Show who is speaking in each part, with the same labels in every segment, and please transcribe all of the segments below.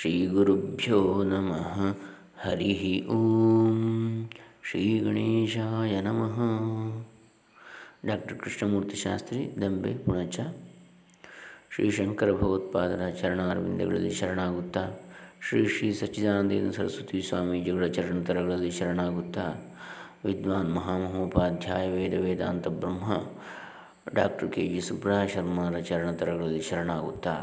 Speaker 1: ಶ್ರೀಗುರುಭ್ಯೋ ನಮಃ ಹರಿ ಓಂ ಶ್ರೀ ಗಣೇಶಾಯ ನಮಃ ಡಾಕ್ಟರ್ ಕೃಷ್ಣಮೂರ್ತಿ ಶಾಸ್ತ್ರಿ ದಂಬೆ ಪುಣಚ ಶ್ರೀ ಶಂಕರ ಭಗವತ್ಪಾದರ ಚರಣಾರವಿಂದಗಳಲ್ಲಿ ಶರಣಾಗುತ್ತಾ ಶ್ರೀ ಶ್ರೀ ಸಚ್ಚಿದಾನಂದೇಂದ್ರ ಸರಸ್ವತಿ ಸ್ವಾಮೀಜಿಗಳ ಚರಣತರಗಳಲ್ಲಿ ಶರಣಾಗುತ್ತಾ ವಿದ್ವಾನ್ ಮಹಾಮಹೋಪಾಧ್ಯಾಯ ವೇದ ವೇದಾಂತ ಬ್ರಹ್ಮ ಡಾಕ್ಟರ್ ಕೆ ಜಿ ಸುಬ್ರಹ ಶರ್ಮರ ಚರಣತರಗಳಲ್ಲಿ ಶರಣಾಗುತ್ತಾ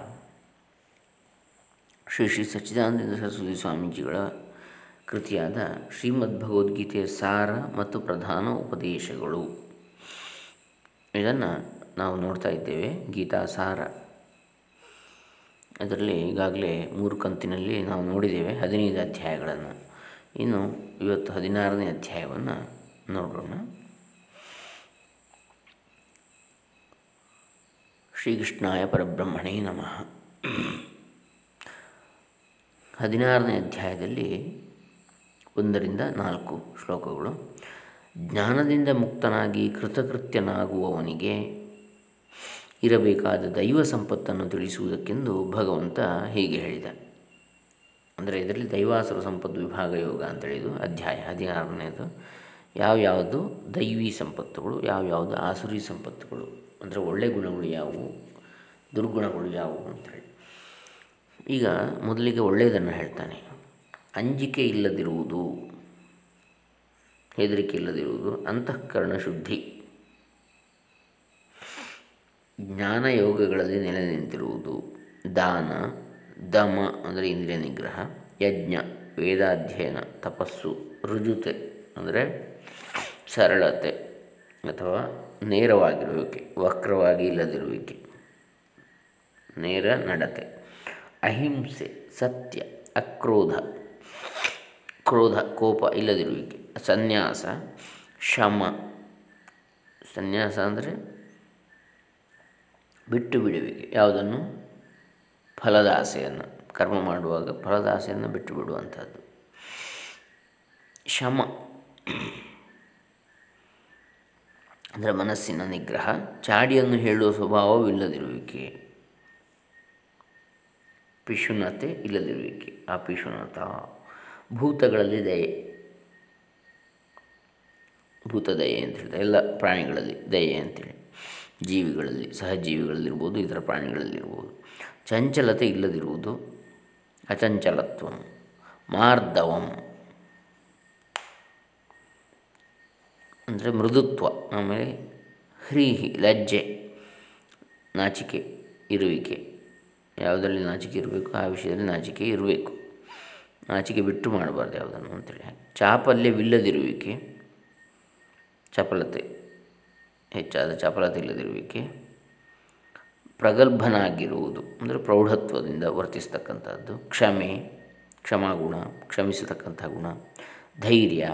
Speaker 1: ಶ್ರೀ ಶ್ರೀ ಸಚ್ಚಿದಾನಂದ ಸರಸ್ವತಿ ಸ್ವಾಮೀಜಿಗಳ ಕೃತಿಯಾದ ಶ್ರೀಮದ್ ಭಗವದ್ಗೀತೆಯ ಸಾರ ಮತ್ತು ಪ್ರಧಾನ ಉಪದೇಶಗಳು. ಇದನ್ನು ನಾವು ನೋಡ್ತಾ ಇದ್ದೇವೆ, ಗೀತಾ ಸಾರ. ಅದರಲ್ಲಿ ಈಗಾಗಲೇ ಮೂರು ಕಂತಿನಲ್ಲಿ ನಾವು ನೋಡಿದ್ದೇವೆ, ಹದಿನೈದು ಅಧ್ಯಾಯಗಳನ್ನು. ಇನ್ನು ಇವತ್ತು ಹದಿನಾರನೇ ಅಧ್ಯಾಯವನ್ನು ನೋಡೋಣ. ಶ್ರೀಕೃಷ್ಣಾಯ ಪರಬ್ರಹ್ಮಣೇ ನಮಃ. ಹದಿನಾರನೇ ಅಧ್ಯಾಯದಲ್ಲಿ ಒಂದರಿಂದ ನಾಲ್ಕು ಶ್ಲೋಕಗಳು. ಜ್ಞಾನದಿಂದ ಮುಕ್ತನಾಗಿ ಕೃತಕೃತ್ಯನಾಗುವವನಿಗೆ ಇರಬೇಕಾದ ದೈವ ಸಂಪತ್ತನ್ನು ತಿಳಿಸುವುದಕ್ಕೆಂದು ಭಗವಂತ ಹೀಗೆ ಹೇಳಿದ. ಅಂದರೆ ಇದರಲ್ಲಿ ದೈವಾಸುರ ಸಂಪತ್ತು ವಿಭಾಗ ಯೋಗ ಅಂತೇಳಿದು ಅಧ್ಯಾಯ ಹದಿನಾರನೇದು ಯಾವ್ಯಾವುದು ದೈವಿ ಸಂಪತ್ತುಗಳು ಯಾವ್ಯಾವುದು ಆಸುರಿ ಸಂಪತ್ತುಗಳು, ಅಂದರೆ ಒಳ್ಳೆಯ ಗುಣಗಳು ಯಾವುವು, ದುರ್ಗುಣಗಳು ಯಾವುವು ಅಂತೇಳಿ ಈಗ ಮೊದಲಿಗೆ ಒಳ್ಳೆಯದನ್ನು ಹೇಳ್ತಾನೆ. ಅಂಜಿಕೆ ಇಲ್ಲದಿರುವುದು, ಹೆದರಿಕೆ ಇಲ್ಲದಿರುವುದು, ಅಂತಃಕರಣ ಶುದ್ಧಿ. ಜ್ಞಾನ ಯೋಗಗಳಲ್ಲಿ ನೆಲೆ ನಿಂತಿರುವುದು, ದಾನ, ದಮ ಅಂದರೆ ಇಂದ್ರಿಯ ನಿಗ್ರಹ, ಯಜ್ಞ, ವೇದಾಧ್ಯಯನ, ತಪಸ್ಸು, ರುಜುತೆ ಅಂದರೆ ಸರಳತೆ ಅಥವಾ ನೇರವಾಗಿರುವಿಕೆ, ವಕ್ರವಾಗಿ ಇಲ್ಲದಿರುವಿಕೆ, ನೇರ ನಡತೆ. ಅಹಿಂಸೆ, ಸತ್ಯ, ಅಕ್ರೋಧ, ಕ್ರೋಧ, ಕೋಪ ಇಲ್ಲದಿರುವಿಕೆ, ಸನ್ಯಾಸ, ಶಮ. ಸನ್ಯಾಸ ಅಂದರೆ ಬಿಟ್ಟು ಬಿಡುವಿಕೆ, ಯಾವುದನ್ನು? ಫಲದ ಆಸೆಯನ್ನು ಕರ್ಮ ಮಾಡುವಾಗ ಫಲದ ಆಸೆಯನ್ನು ಬಿಟ್ಟು ಬಿಡುವಂಥದ್ದು. ಶಮ. ಅಂದರೆ ಮನಸ್ಸಿನ ನಿಗ್ರಹ, ಚಾಡಿಯನ್ನು ಹೇಳುವ ಸ್ವಭಾವವಿಲ್ಲದಿರುವಿಕೆ. ಪಿಶುನತೆ ಇಲ್ಲದಿರುವಿಕೆ. ಆ ಪಿಶುನತ ಭೂತಗಳಲ್ಲಿ ದಯೆ. ಭೂತ ದಯೆ ಅಂತ ಹೇಳ್ತಾರೆ. ಎಲ್ಲ ಪ್ರಾಣಿಗಳಲ್ಲಿ ದಯೆ ಅಂತೇಳಿ. ಜೀವಿಗಳಲ್ಲಿ, ಸಹಜೀವಿಗಳಲ್ಲಿರ್ಬೋದು, ಇತರ ಪ್ರಾಣಿಗಳಲ್ಲಿರ್ಬೋದು. ಚಂಚಲತೆ ಇಲ್ಲದಿರುವುದು ಅಚಂಚಲತ್ವ, ಮಾರ್ದವಂ. ಅಂದರೆ ಮೃದುತ್ವ, ಆಮೇಲೆ ಹ್ರೀಹಿ, ಲಜ್ಜೆ, ನಾಚಿಕೆ, ಇರುವಿಕೆ. ಯಾವುದರಲ್ಲಿ ನಾಚಿಕೆ ಇರಬೇಕು, ಆ ವಿಷಯದಲ್ಲಿ ನಾಚಿಕೆ ಇರಬೇಕು. ನಾಚಿಕೆ ಬಿಟ್ಟು ಮಾಡಬಾರ್ದು ಯಾವುದನ್ನು ಅಂತೇಳಿ. ಚಾಪಲ್ಯವಿಲ್ಲದಿರುವಿಕೆ ಚಪಲತೆ, ಹೆಚ್ಚಾದ ಚಪಲತೆ ಇಲ್ಲದಿರುವಿಕೆ, ಪ್ರಗಲ್ಭನಾಗಿರುವುದು, ಅಂದರೆ ಪ್ರೌಢತ್ವದಿಂದ ವರ್ತಿಸ್ತಕ್ಕಂಥದ್ದು, ಕ್ಷಮೆ, ಕ್ಷಮಾಗುಣ, ಕ್ಷಮಿಸತಕ್ಕಂಥ ಗುಣ, ಧೈರ್ಯ,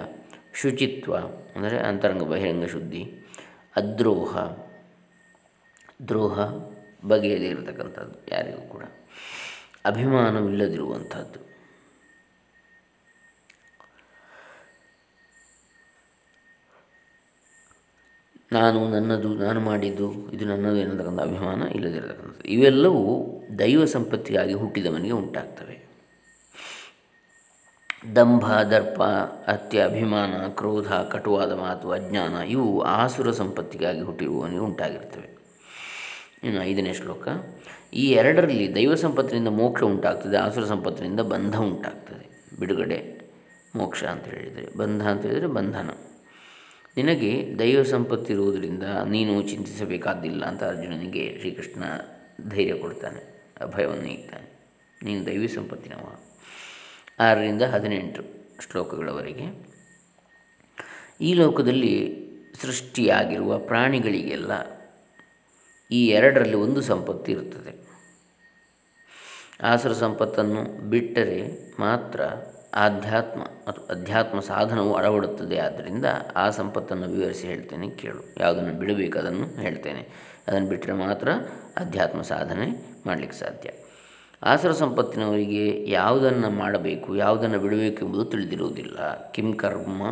Speaker 1: ಶುಚಿತ್ವ, ಅಂದರೆ ಅಂತರಂಗ ಬಹಿರಂಗ ಶುದ್ಧಿ, ಅದ್ರೋಹ, ದ್ರೋಹ ಬಗೆಯದೇ ಇರತಕ್ಕಂಥದ್ದು ಯಾರಿಗೂ ಕೂಡ. ಅಭಿಮಾನವಿಲ್ಲದಿರುವಂಥದ್ದು. ನಾನು ನನ್ನದು, ನಾನು ಮಾಡಿದ್ದು, ಇದು ನನ್ನದು ಎನ್ನತಕ್ಕಂಥ ಅಭಿಮಾನ ಇಲ್ಲದಿರತಕ್ಕಂಥದ್ದು. ಇವೆಲ್ಲವೂ ದೈವ ಸಂಪತ್ತಿಗಾಗಿ ಹುಟ್ಟಿದವನಿಗೆ ಉಂಟಾಗ್ತವೆ. ದಂಭ, ದರ್ಪ ಅತ್ಯ ಅಭಿಮಾನ, ಕ್ರೋಧ, ಕಟುವಾದ ಮಾತು, ಅಜ್ಞಾನ, ಇವು ಆಸುರ ಸಂಪತ್ತಿಗಾಗಿ ಹುಟ್ಟಿರುವವನಿಗೆ ಉಂಟಾಗಿರ್ತವೆ. ಇನ್ನು ಐದನೇ ಶ್ಲೋಕ, ಈ ಎರಡರಲ್ಲಿ ದೈವ ಸಂಪತ್ತಿನಿಂದ ಮೋಕ್ಷ ಉಂಟಾಗ್ತದೆ ಆಸುರ ಸಂಪತ್ತಿನಿಂದ ಬಂಧ ಉಂಟಾಗ್ತದೆ. ಬಿಡುಗಡೆ ಮೋಕ್ಷ ಅಂತ ಹೇಳಿದರೆ, ಬಂಧ ಅಂತ ಹೇಳಿದರೆ ಬಂಧನ. ನಿನಗೆ ದೈವ ಸಂಪತ್ತಿರುವುದರಿಂದ ನೀನು ಚಿಂತಿಸಬೇಕಾದಿಲ್ಲ ಅಂತ ಅರ್ಜುನನಿಗೆ ಶ್ರೀಕೃಷ್ಣ ಧೈರ್ಯ ಕೊಡ್ತಾನೆ, ಅಭಯವನ್ನು ನೀಡ್ತಾನೆ. ನೀನು ದೈವಿ ಸಂಪತ್ತಿನವ. ಆರರಿಂದ ಹದಿನೆಂಟು ಶ್ಲೋಕಗಳವರೆಗೆ, ಈ ಲೋಕದಲ್ಲಿ ಸೃಷ್ಟಿಯಾಗಿರುವ ಪ್ರಾಣಿಗಳಿಗೆಲ್ಲ ಈ ಎರಡರಲ್ಲಿ ಒಂದು ಸಂಪತ್ತು ಇರುತ್ತದೆ ಆಸುರ ಸಂಪತ್ತನ್ನು ಬಿಟ್ಟರೆ ಮಾತ್ರ ಆಧ್ಯಾತ್ಮ ಅಥವಾ ಅಧ್ಯಾತ್ಮ ಸಾಧನವು ಅಳವಡುತ್ತದೆ. ಆದ್ದರಿಂದ ಆ ಸಂಪತ್ತನ್ನು ವಿವರಿಸಿ ಹೇಳ್ತೇನೆ, ಕೇಳು. ಯಾವುದನ್ನು ಬಿಡಬೇಕು ಅದನ್ನು ಹೇಳ್ತೇನೆ. ಅದನ್ನು ಬಿಟ್ಟರೆ ಮಾತ್ರ ಅಧ್ಯಾತ್ಮ ಸಾಧನೆ ಮಾಡಲಿಕ್ಕೆ ಸಾಧ್ಯ. ಆಸುರ ಸಂಪತ್ತಿನವರಿಗೆ ಯಾವುದನ್ನು ಮಾಡಬೇಕು, ಯಾವುದನ್ನು ಬಿಡಬೇಕು ಎಂಬುದು ತಿಳಿದಿರುವುದಿಲ್ಲ. ಕಿಂ ಕರ್ಮ,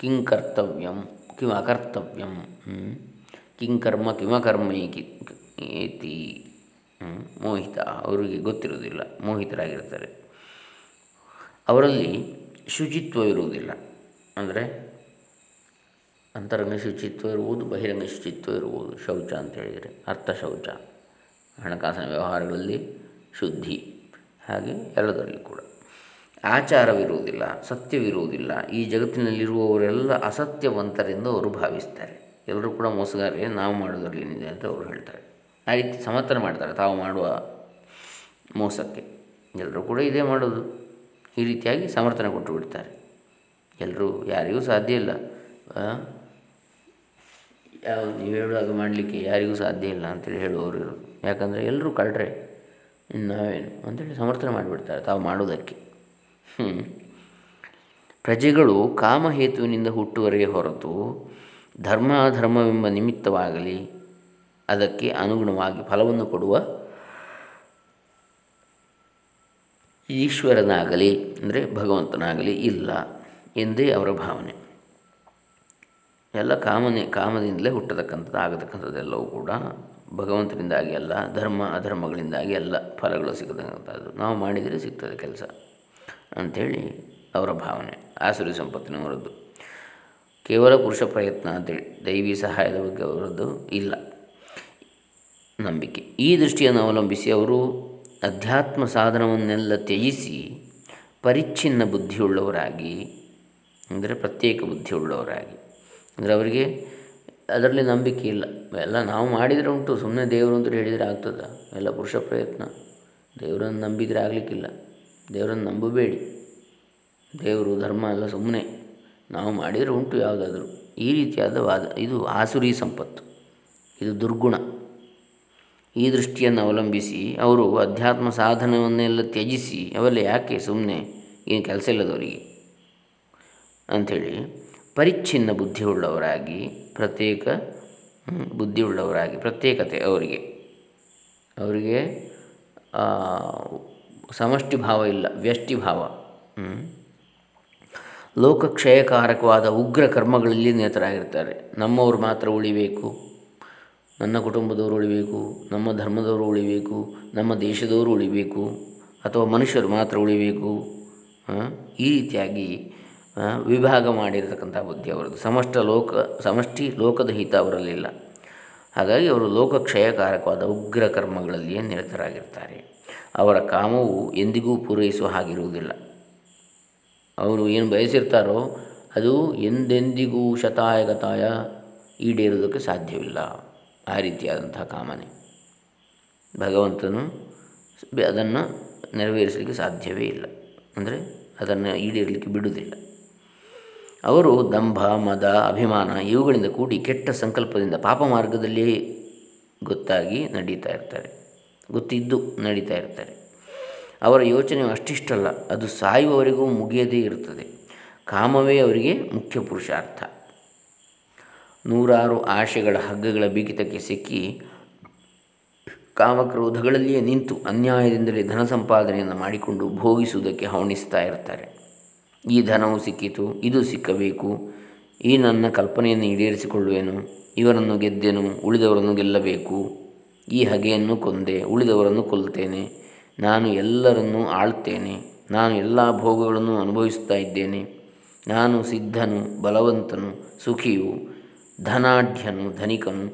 Speaker 1: ಕಿಂ ಕರ್ತವ್ಯಂ, ಕಿಂ ಅಕರ್ತವ್ಯಂ ಕಿಂ ಕರ್ಮ ಕಿಮಕರ್ಮ ಏತಿ ಮೋಹಿತ, ಅವರಿಗೆ ಗೊತ್ತಿರುವುದಿಲ್ಲ, ಮೋಹಿತರಾಗಿರ್ತಾರೆ. ಅವರಲ್ಲಿ ಶುಚಿತ್ವ ಇರುವುದಿಲ್ಲ. ಅಂದರೆ ಅಂತರಂಗ ಶುಚಿತ್ವ ಇರುವುದು ಬಹಿರಂಗ ಶುಚಿತ್ವ ಇರ್ಬೋದು, ಶೌಚ ಅಂತ ಹೇಳಿದರೆ, ಅರ್ಥ ಶೌಚ. ಹಣಕಾಸಿನ ವ್ಯವಹಾರಗಳಲ್ಲಿ ಶುದ್ಧಿ, ಹಾಗೆ ಎಲ್ಲದರಲ್ಲಿ ಕೂಡ. ಆಚಾರವಿರುವುದಿಲ್ಲ, ಸತ್ಯವಿರುವುದಿಲ್ಲ. ಈ ಜಗತ್ತಿನಲ್ಲಿರುವವರೆಲ್ಲ ಅಸತ್ಯವಂತರೆಂದು ಅವರು ಭಾವಿಸ್ತಾರೆ. ಎಲ್ಲರೂ ಕೂಡ ಮೋಸಗಾರರೇ ನಾವು ಮಾಡೋದ್ರಲ್ಲಿ ಏನಿದೆ ಅಂತ ಅವರು ಹೇಳ್ತಾರೆ. ಆ ರೀತಿ ಸಮರ್ಥನೆ ಮಾಡ್ತಾರೆ ತಾವು ಮಾಡುವ ಮೋಸಕ್ಕೆ. ಎಲ್ಲರೂ ಕೂಡ ಇದೇ ಮಾಡೋದು. ಈ ರೀತಿಯಾಗಿ ಸಮರ್ಥನೆ ಕೊಟ್ಟು ಬಿಡ್ತಾರೆ. ಎಲ್ಲರೂ ಯಾರಿಗೂ ಸಾಧ್ಯ ಇಲ್ಲ. ಯಾವ ನೀವು ಹೇಳುವಾಗ ಮಾಡಲಿಕ್ಕೆ ಯಾರಿಗೂ ಸಾಧ್ಯ ಇಲ್ಲ ಅಂತೇಳಿ ಹೇಳುವವರು ಇರೋದು. ಯಾಕಂದರೆ ಎಲ್ಲರೂ ಕಳ್ರೆ ನಾವೇನು ಅಂತೇಳಿ ಸಮರ್ಥನೆ ಮಾಡಿಬಿಡ್ತಾರೆ ತಾವು ಮಾಡೋದಕ್ಕೆ. ಪ್ರಜೆಗಳು ಕಾಮಹೇತುವಿನಿಂದ ಹುಟ್ಟುವರೆಗೆ ಹೊರತು ಧರ್ಮ ಅಧರ್ಮವೆಂಬ ನಿಮಿತ್ತವಾಗಲಿ ಅದಕ್ಕೆ ಅನುಗುಣವಾಗಿ ಫಲವನ್ನು ಕೊಡುವ ಈಶ್ವರನಾಗಲಿ, ಅಂದರೆ ಭಗವಂತನಾಗಲಿ ಇಲ್ಲ ಎಂದೇ ಅವರ ಭಾವನೆ. ಎಲ್ಲ ಕಾಮನೆ, ಕಾಮದಿಂದಲೇ ಹುಟ್ಟತಕ್ಕಂಥದ್ದು ಆಗತಕ್ಕಂಥದ್ದೆಲ್ಲವೂ ಕೂಡ ಭಗವಂತನಿಂದಾಗಿ ಅಲ್ಲ, ಧರ್ಮ, ಅಧರ್ಮಗಳಿಂದಾಗಿ ಎಲ್ಲ ಫಲಗಳು ಸಿಗತಕ್ಕಂಥದ್ದು. ನಾವು ಮಾಡಿದರೆ ಸಿಗ್ತದೆ ಕೆಲಸ ಅಂಥೇಳಿ ಅವರ ಭಾವನೆ. ಆಸುರಿ ಸಂಪತ್ತಿನವರದ್ದು. ಕೇವಲ ಪುರುಷ ಪ್ರಯತ್ನ ಅಂತೇಳಿ ದೈವಿ ಸಹಾಯದ ಬಗ್ಗೆ ಅವರದ್ದು ಇಲ್ಲ. ನಂಬಿಕೆ. ಈ ದೃಷ್ಟಿಯನ್ನು ಅವಲಂಬಿಸಿ ಅವರು ಅಧ್ಯಾತ್ಮ ಸಾಧನವನ್ನೆಲ್ಲ ತ್ಯಜಿಸಿ ಪರಿಚ್ಛಿನ್ನ ಬುದ್ಧಿಯುಳ್ಳವರಾಗಿ, ಅಂದರೆ ಪ್ರತ್ಯೇಕ ಬುದ್ಧಿಯುಳ್ಳವರಾಗಿ. ಅಂದರೆ ಅವರಿಗೆ ಅದರಲ್ಲಿ ನಂಬಿಕೆ ಇಲ್ಲ. ಎಲ್ಲ ನಾವು ಮಾಡಿದರೆ ಉಂಟು. ಸುಮ್ಮನೆ ದೇವರು ಅಂತ ಹೇಳಿದರೆ ಆಗ್ತದ. ಎಲ್ಲ ಪುರುಷ ಪ್ರಯತ್ನ. ದೇವರನ್ನು ನಂಬಿದರೆ ಆಗಲಿಕ್ಕಿಲ್ಲ. ದೇವರನ್ನು ನಂಬಬೇಡಿ. ದೇವರು ಧರ್ಮ ಎಲ್ಲ ಸುಮ್ಮನೆ ನಾವು ಮಾಡಿದರೆ ಉಂಟು ಯಾವುದಾದ್ರೂ. ಈ ರೀತಿಯಾದ ವಾದ, ಇದು ಆಸುರಿ ಸಂಪತ್ತು. ಇದು ದುರ್ಗುಣ. ಈ ದೃಷ್ಟಿಯನ್ನು ಅವಲಂಬಿಸಿ ಅವರು ಅಧ್ಯಾತ್ಮ ಸಾಧನವನ್ನೆಲ್ಲ ತ್ಯಜಿಸಿ, ಅವೆಲ್ಲ ಯಾಕೆ ಸುಮ್ಮನೆ ಏನು ಕೆಲಸ ಇಲ್ಲದವರಿಗೆ? ಅಂಥೇಳಿ, ಪರಿಚ್ಛಿನ್ನ ಬುದ್ಧಿಯುಳ್ಳವರಾಗಿ, ಪ್ರತ್ಯೇಕ ಬುದ್ಧಿಯುಳ್ಳವರಾಗಿ, ಪ್ರತ್ಯೇಕತೆ ಅವರಿಗೆ. ಅವರಿಗೆ ಸಮಷ್ಟಿ ಭಾವ ಇಲ್ಲ ವ್ಯಷ್ಟಿ ಭಾವ ಲೋಕಕ್ಷಯಕಾರಕವಾದ ಉಗ್ರ ಕರ್ಮಗಳಲ್ಲಿ ನಿರತರಾಗಿರ್ತಾರೆ. ನಮ್ಮವರು ಮಾತ್ರ ಉಳಿಬೇಕು, ನನ್ನ ಕುಟುಂಬದವರು ಉಳಿಬೇಕು, ನಮ್ಮ ಧರ್ಮದವರು ಉಳಿಬೇಕು, ನಮ್ಮ ದೇಶದವರು ಉಳಿಬೇಕು, ಅಥವಾ ಮನುಷ್ಯರು ಮಾತ್ರ ಉಳಿಬೇಕು ಈ ರೀತಿಯಾಗಿ ವಿಭಾಗ ಮಾಡಿರತಕ್ಕಂಥ ಬುದ್ಧಿ ಅವರದ್ದು. ಸಮಷ್ಟ ಲೋಕ, ಸಮಷ್ಟಿ ಲೋಕದ ಹಿತ ಅವರಲ್ಲಿಲ್ಲ. ಹಾಗಾಗಿ ಅವರು ಲೋಕಕ್ಷಯಕಾರಕವಾದ ಉಗ್ರ ಕರ್ಮಗಳಲ್ಲಿಯೇ ನಿರತರಾಗಿರ್ತಾರೆ. ಅವರ ಕಾಮವು ಎಂದಿಗೂ ಪೂರೈಸುವ ಹಾಗಿರುವುದಿಲ್ಲ. ಅವರು ಏನು ಬಯಸಿರ್ತಾರೋ ಅದು ಎಂದೆಂದಿಗೂ ಶತಾಯಗತಾಯ ಈಡೇರುವುದಕ್ಕೆ ಸಾಧ್ಯವಿಲ್ಲ. ಆ ರೀತಿಯಾದಂತಹ ಕಾಮನೆ. ಭಗವಂತನು ಅದನ್ನು ನೆರವೇರಿಸಲಿಕ್ಕೆ ಸಾಧ್ಯವೇ ಇಲ್ಲ. ಅಂದರೆ ಅದನ್ನು ಈಡೇರಲಿಕ್ಕೆ ಬಿಡುವುದಿಲ್ಲ. ಅವರು ದಂಭ, ಮದ, ಅಭಿಮಾನ ಇವುಗಳಿಂದ ಕೂಡಿ ಕೆಟ್ಟ ಸಂಕಲ್ಪದಿಂದ ಪಾಪ ಮಾರ್ಗದಲ್ಲಿ ಗೊತ್ತಾಗಿ ನಡೀತಾ ಇರ್ತಾರೆ. ಗೊತ್ತಿದ್ದು ನಡೀತಾ ಇರ್ತಾರೆ. ಅವರ ಯೋಚನೆಯು ಅಷ್ಟಿಷ್ಟಲ್ಲ, ಅದು ಸಾಯುವವರೆಗೂ ಮುಗಿಯದೇ ಇರುತ್ತದೆ. ಕಾಮವೇ ಅವರಿಗೆ ಮುಖ್ಯ ಪುರುಷಾರ್ಥ. ನೂರಾರು ಆಶೆಗಳ ಹಗ್ಗಗಳ ಬಿಗಿತಕ್ಕೆ ಸಿಕ್ಕಿ ಕಾಮಕ್ರೋಧಗಳಲ್ಲಿಯೇ ನಿಂತು ಅನ್ಯಾಯದಿಂದಲೇ ಧನ ಸಂಪಾದನೆಯನ್ನು ಮಾಡಿಕೊಂಡು ಭೋಗಿಸುವುದಕ್ಕೆ ಹವಣಿಸ್ತಾ ಇರ್ತಾರೆ. ಈ ಧನವು ಸಿಕ್ಕಿತು, ಇದು ಸಿಕ್ಕಬೇಕು. ಈ ನನ್ನ ಕಲ್ಪನೆಯನ್ನು ಈಡೇರಿಸಿಕೊಳ್ಳುವೆನು, ಇವರನ್ನು ಗೆದ್ದೆನು, ಉಳಿದವರನ್ನು ಗೆಲ್ಲಬೇಕು. ಈ ಹಗೆಯನ್ನು ಕೊಂದೆ, ಉಳಿದವರನ್ನು ಕೊಲ್ತೇನೆ. ನಾನು ಎಲ್ಲರನ್ನೂ ಆಳ್ತೇನೆ, ನಾನು ಎಲ್ಲ ಭೋಗಗಳನ್ನು ಅನುಭವಿಸ್ತಾ ಇದ್ದೇನೆ. ನಾನು ಸಿದ್ಧನು, ಬಲವಂತನು, ಸುಖಿಯು, ಧನಾಢ್ಯನು, ಧನಿಕನು,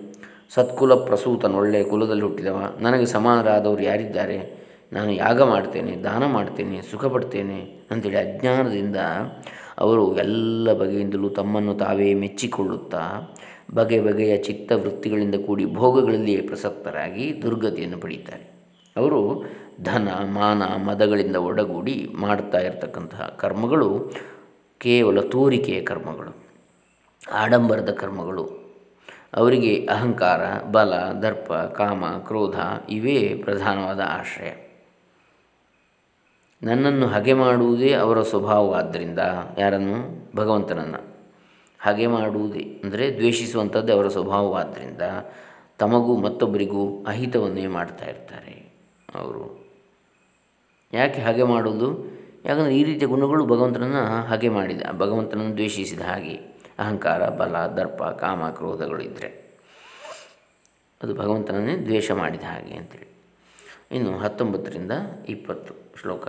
Speaker 1: ಸತ್ಕುಲ ಪ್ರಸೂತನು ಒಳ್ಳೆಯ ಕುಲದಲ್ಲಿ ಹುಟ್ಟಿದವ. ನನಗೆ ಸಮಾನರಾದವರು ಯಾರಿದ್ದಾರೆ? ನಾನು ಯಾಗ ಮಾಡ್ತೇನೆ, ದಾನ ಮಾಡ್ತೇನೆ ಸುಖ ಪಡ್ತೇನೆ ಅಂತೇಳಿ ಅಜ್ಞಾನದಿಂದ ಅವರು ಎಲ್ಲ ಬಗೆಯಿಂದಲೂ ತಮ್ಮನ್ನು ತಾವೇ ಮೆಚ್ಚಿಕೊಳ್ಳುತ್ತಾ ಬಗೆ ಬಗೆಯ ಚಿತ್ತವೃತ್ತಿಗಳಿಂದ ಕೂಡಿ ಭೋಗಗಳಲ್ಲಿಯೇ ಪ್ರಸಕ್ತರಾಗಿ ದುರ್ಗತಿಯನ್ನು ಪಡೀತಾರೆ. ಅವರು ಧನ, ಮಾನ, ಮದಗಳಿಂದ ಒಡಗೂಡಿ ಮಾಡ್ತಾ ಇರತಕ್ಕಂತಹ ಕರ್ಮಗಳು ಕೇವಲ ತೋರಿಕೆಯ ಕರ್ಮಗಳು, ಆಡಂಬರದ ಕರ್ಮಗಳು. ಅವರಿಗೆ ಅಹಂಕಾರ, ಬಲ, ದರ್ಪ, ಕಾಮ, ಕ್ರೋಧ ಇವೇ ಪ್ರಧಾನವಾದ ಆಶ್ರಯ. ನನ್ನನ್ನು ಹಗೆ ಮಾಡುವುದೇ ಅವರ ಸ್ವಭಾವವಾದ್ದರಿಂದ ಯಾರನ್ನು? ಭಗವಂತನನ್ನು. ಹಾಗೆ ಮಾಡುವುದೇ ಅಂದರೆ ದ್ವೇಷಿಸುವಂಥದ್ದೇ ಅವರ ಸ್ವಭಾವವಾದ್ದರಿಂದ ತಮಗೂ ಮತ್ತೊಬ್ಬರಿಗೂ ಅಹಿತವನ್ನೇ ಮಾಡ್ತಾ ಇರ್ತಾರೆ ಅವರು. ಯಾಕೆ ಹಾಗೆ ಮಾಡುವುದು? ಯಾಕಂದರೆ ಈ ರೀತಿಯ ಗುಣಗಳು ಭಗವಂತನನ್ನು ಹಾಗೆ ಮಾಡಿದ. ಭಗವಂತನನ್ನು ದ್ವೇಷಿಸಿದ ಹಾಗೆ. ಅಹಂಕಾರ, ಬಲ, ದರ್ಪ, ಕಾಮ, ಕ್ರೋಧಗಳು ಇದ್ದರೆ ಅದು ಭಗವಂತನನ್ನೇ ದ್ವೇಷ ಮಾಡಿದ ಹಾಗೆ ಅಂತೇಳಿ. ಇನ್ನು ಹತ್ತೊಂಬತ್ತರಿಂದ ಇಪ್ಪತ್ತು ಶ್ಲೋಕ.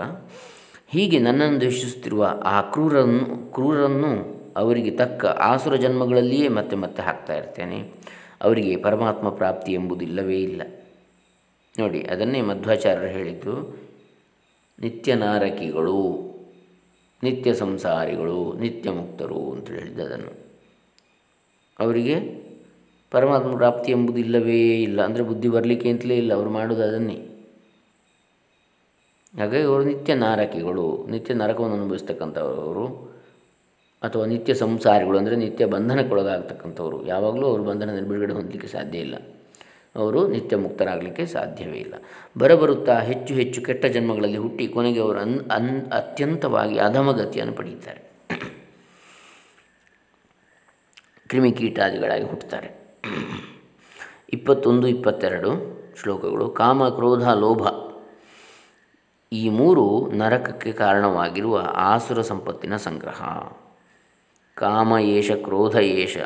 Speaker 1: ಹೀಗೆ ನನ್ನನ್ನು ದ್ವೇಷಿಸುತ್ತಿರುವ ಆ ಕ್ರೂರನ್ನು ಕ್ರೂರನ್ನು ಅವರಿಗೆ ತಕ್ಕ ಆಸುರ ಜನ್ಮಗಳಲ್ಲಿಯೇ ಮತ್ತೆ ಮತ್ತೆ ಹಾಕ್ತಾ ಇರ್ತೇನೆ. ಅವರಿಗೆ ಪರಮಾತ್ಮ ಪ್ರಾಪ್ತಿ ಎಂಬುದಿಲ್ಲವೇ ಇಲ್ಲ. ನೋಡಿ, ಅದನ್ನೇ ಮಧ್ವಾಚಾರ್ಯರು ಹೇಳಿದ್ದು. ನಿತ್ಯ ನಾರಕಿಗಳು ನಿತ್ಯ ಸಂಸಾರಿಗಳು, ನಿತ್ಯ ಮುಕ್ತರು ಅಂತ ಹೇಳಿದ ಅದನ್ನು. ಅವರಿಗೆ ಪರಮಾತ್ಮ ಪ್ರಾಪ್ತಿ ಎಂಬುದಿಲ್ಲವೇ ಇಲ್ಲ. ಅಂದರೆ ಬುದ್ಧಿ ಬರಲಿಕ್ಕೆ ಅಂತಲೇ ಇಲ್ಲ. ಅವರು ಮಾಡೋದು ಅದನ್ನೇ. ಹಾಗಾಗಿ ಅವರು ನಿತ್ಯ ನಾರಕಿಗಳು, ನಿತ್ಯ ನರಕವನ್ನು ಅನುಭವಿಸ್ತಕ್ಕಂಥವರು ಅಥವಾ ನಿತ್ಯ ಸಂಸಾರಿಗಳು ಅಂದರೆ ನಿತ್ಯ ಬಂಧನಕ್ಕೊಳಗಾಗ್ತಕ್ಕಂಥವ್ರು. ಯಾವಾಗಲೂ ಅವರು ಬಂಧನದಲ್ಲಿ ಬಿಡುಗಡೆ ಹೊಂದಲಿಕ್ಕೆ ಸಾಧ್ಯ ಇಲ್ಲ. ಅವರು ನಿತ್ಯ ಮುಕ್ತರಾಗಲಿಕ್ಕೆ ಸಾಧ್ಯವೇ ಇಲ್ಲ. ಬರಬರುತ್ತಾ ಹೆಚ್ಚು ಹೆಚ್ಚು ಕೆಟ್ಟ ಜನ್ಮಗಳಲ್ಲಿ ಹುಟ್ಟಿ ಕೊನೆಗೆ ಅವರು ಅನ್ ಅನ್, ಅತ್ಯಂತವಾಗಿ ಅಧಮಗತಿಯನ್ನು ಪಡೆಯುತ್ತಾರೆ. ಕ್ರಿಮಿಕೀಟಾದಿಗಳಾಗಿ ಹುಟ್ಟುತ್ತಾರೆ ಇಪ್ಪತ್ತೊಂದು, ಇಪ್ಪತ್ತೆರಡು ಶ್ಲೋಕಗಳು ಕಾಮ, ಕ್ರೋಧ, ಲೋಭ ಈ ಮೂರು ನರಕಕ್ಕೆ ಕಾರಣವಾಗಿರುವ ಆಸುರ ಸಂಪತ್ತಿನ ಸಂಗ್ರಹ. ಕಾಮ ಏಷ, ಕ್ರೋಧ ಏಷ.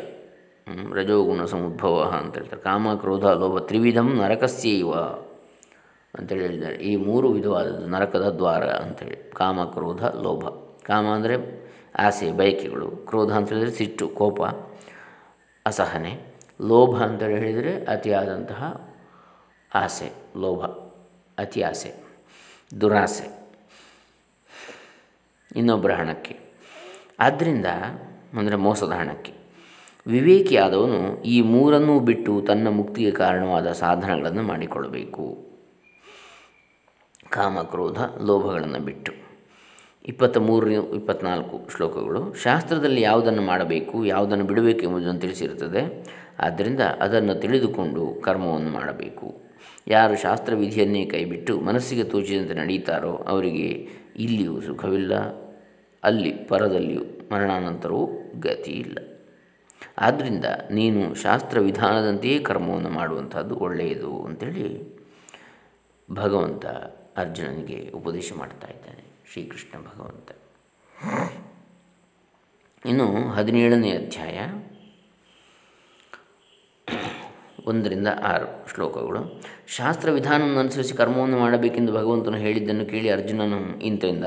Speaker 1: ರಜೋಗುಣ ಸಮುದ್ಭವ ಅಂತ ಹೇಳ್ತಾರೆ ಕಾಮ, ಕ್ರೋಧ, ಲೋಭ ತ್ರಿವಿಧಂ ನರಕಸ್ಯೈವ ಅಂತೇಳಿ ಹೇಳಿದ್ದಾರೆ. ಈ ಮೂರು ವಿಧವಾದದ್ದು ನರಕದ ದ್ವಾರ ಅಂಥೇಳಿ ಕಾಮ, ಕ್ರೋಧ, ಲೋಭ. ಕಾಮ ಅಂದರೆ ಆಸೆ, ಬಯಕೆಗಳು. ಕ್ರೋಧ ಅಂತ ಹೇಳಿದರೆ ಸಿಟ್ಟು, ಕೋಪ, ಅಸಹನೆ. ಲೋಭ ಅಂತೇಳಿ ಹೇಳಿದರೆ ಅತಿಯಾದಂತಹ ಆಸೆ, ಲೋಭ, ಅತಿ ಆಸೆ, ದುರಾಸೆ. ಇನ್ನೊಬ್ಬರ ಹಣಕ್ಕೆ. ಆದ್ದರಿಂದ ಅಂದರೆ ಮೋಸದ ಹಣಕ್ಕೆ. ವಿವೇಕಿಯಾದವನು ಈ ಮೂರನ್ನೂ ಬಿಟ್ಟು ತನ್ನ ಮುಕ್ತಿಗೆ ಕಾರಣವಾದ ಸಾಧನಗಳನ್ನು ಮಾಡಿಕೊಳ್ಳಬೇಕು. ಕಾಮ, ಕ್ರೋಧ, ಲೋಭಗಳನ್ನು ಬಿಟ್ಟು. ಇಪ್ಪತ್ತ ಮೂರು ಇಪ್ಪತ್ನಾಲ್ಕು ಶ್ಲೋಕಗಳು. ಶಾಸ್ತ್ರದಲ್ಲಿ ಯಾವುದನ್ನು ಮಾಡಬೇಕು, ಯಾವುದನ್ನು ಬಿಡಬೇಕು ಎಂಬುದನ್ನು ತಿಳಿಸಿರುತ್ತದೆ. ಆದ್ದರಿಂದ ಅದನ್ನು ತಿಳಿದುಕೊಂಡು ಕರ್ಮವನ್ನು ಮಾಡಬೇಕು. ಯಾರು ಶಾಸ್ತ್ರವಿಧಿಯನ್ನೇ ಕೈಬಿಟ್ಟು ಮನಸ್ಸಿಗೆ ತೋಚಿದಂತೆ ನಡೀತಾರೋ ಅವರಿಗೆ ಇಲ್ಲಿಯೂ ಸುಖವಿಲ್ಲ, ಅಲ್ಲಿ ಪರದಲ್ಲಿಯೂ ಮರಣಾನಂತರವೂ ಗತಿ ಇಲ್ಲ ಆದ್ದರಿಂದ ನೀನು ಶಾಸ್ತ್ರ ವಿಧಾನದಂತೆಯೇ ಕರ್ಮವನ್ನು ಮಾಡುವಂಥದ್ದು ಒಳ್ಳೆಯದು ಅಂಥೇಳಿ ಭಗವಂತ ಅರ್ಜುನನಿಗೆ ಉಪದೇಶ ಮಾಡ್ತಾ ಇದ್ದಾನೆ, ಶ್ರೀಕೃಷ್ಣ ಭಗವಂತ. ಇನ್ನು ಹದಿನೇಳನೇ ಅಧ್ಯಾಯ ಒಂದರಿಂದ ಆರು ಶ್ಲೋಕಗಳು. ಶಾಸ್ತ್ರ ವಿಧಾನವನ್ನು ಅನುಸರಿಸಿ ಕರ್ಮವನ್ನು ಮಾಡಬೇಕೆಂದು ಭಗವಂತನು ಹೇಳಿದ್ದನ್ನು ಕೇಳಿ ಅರ್ಜುನನು ಇಂತಿಂದ,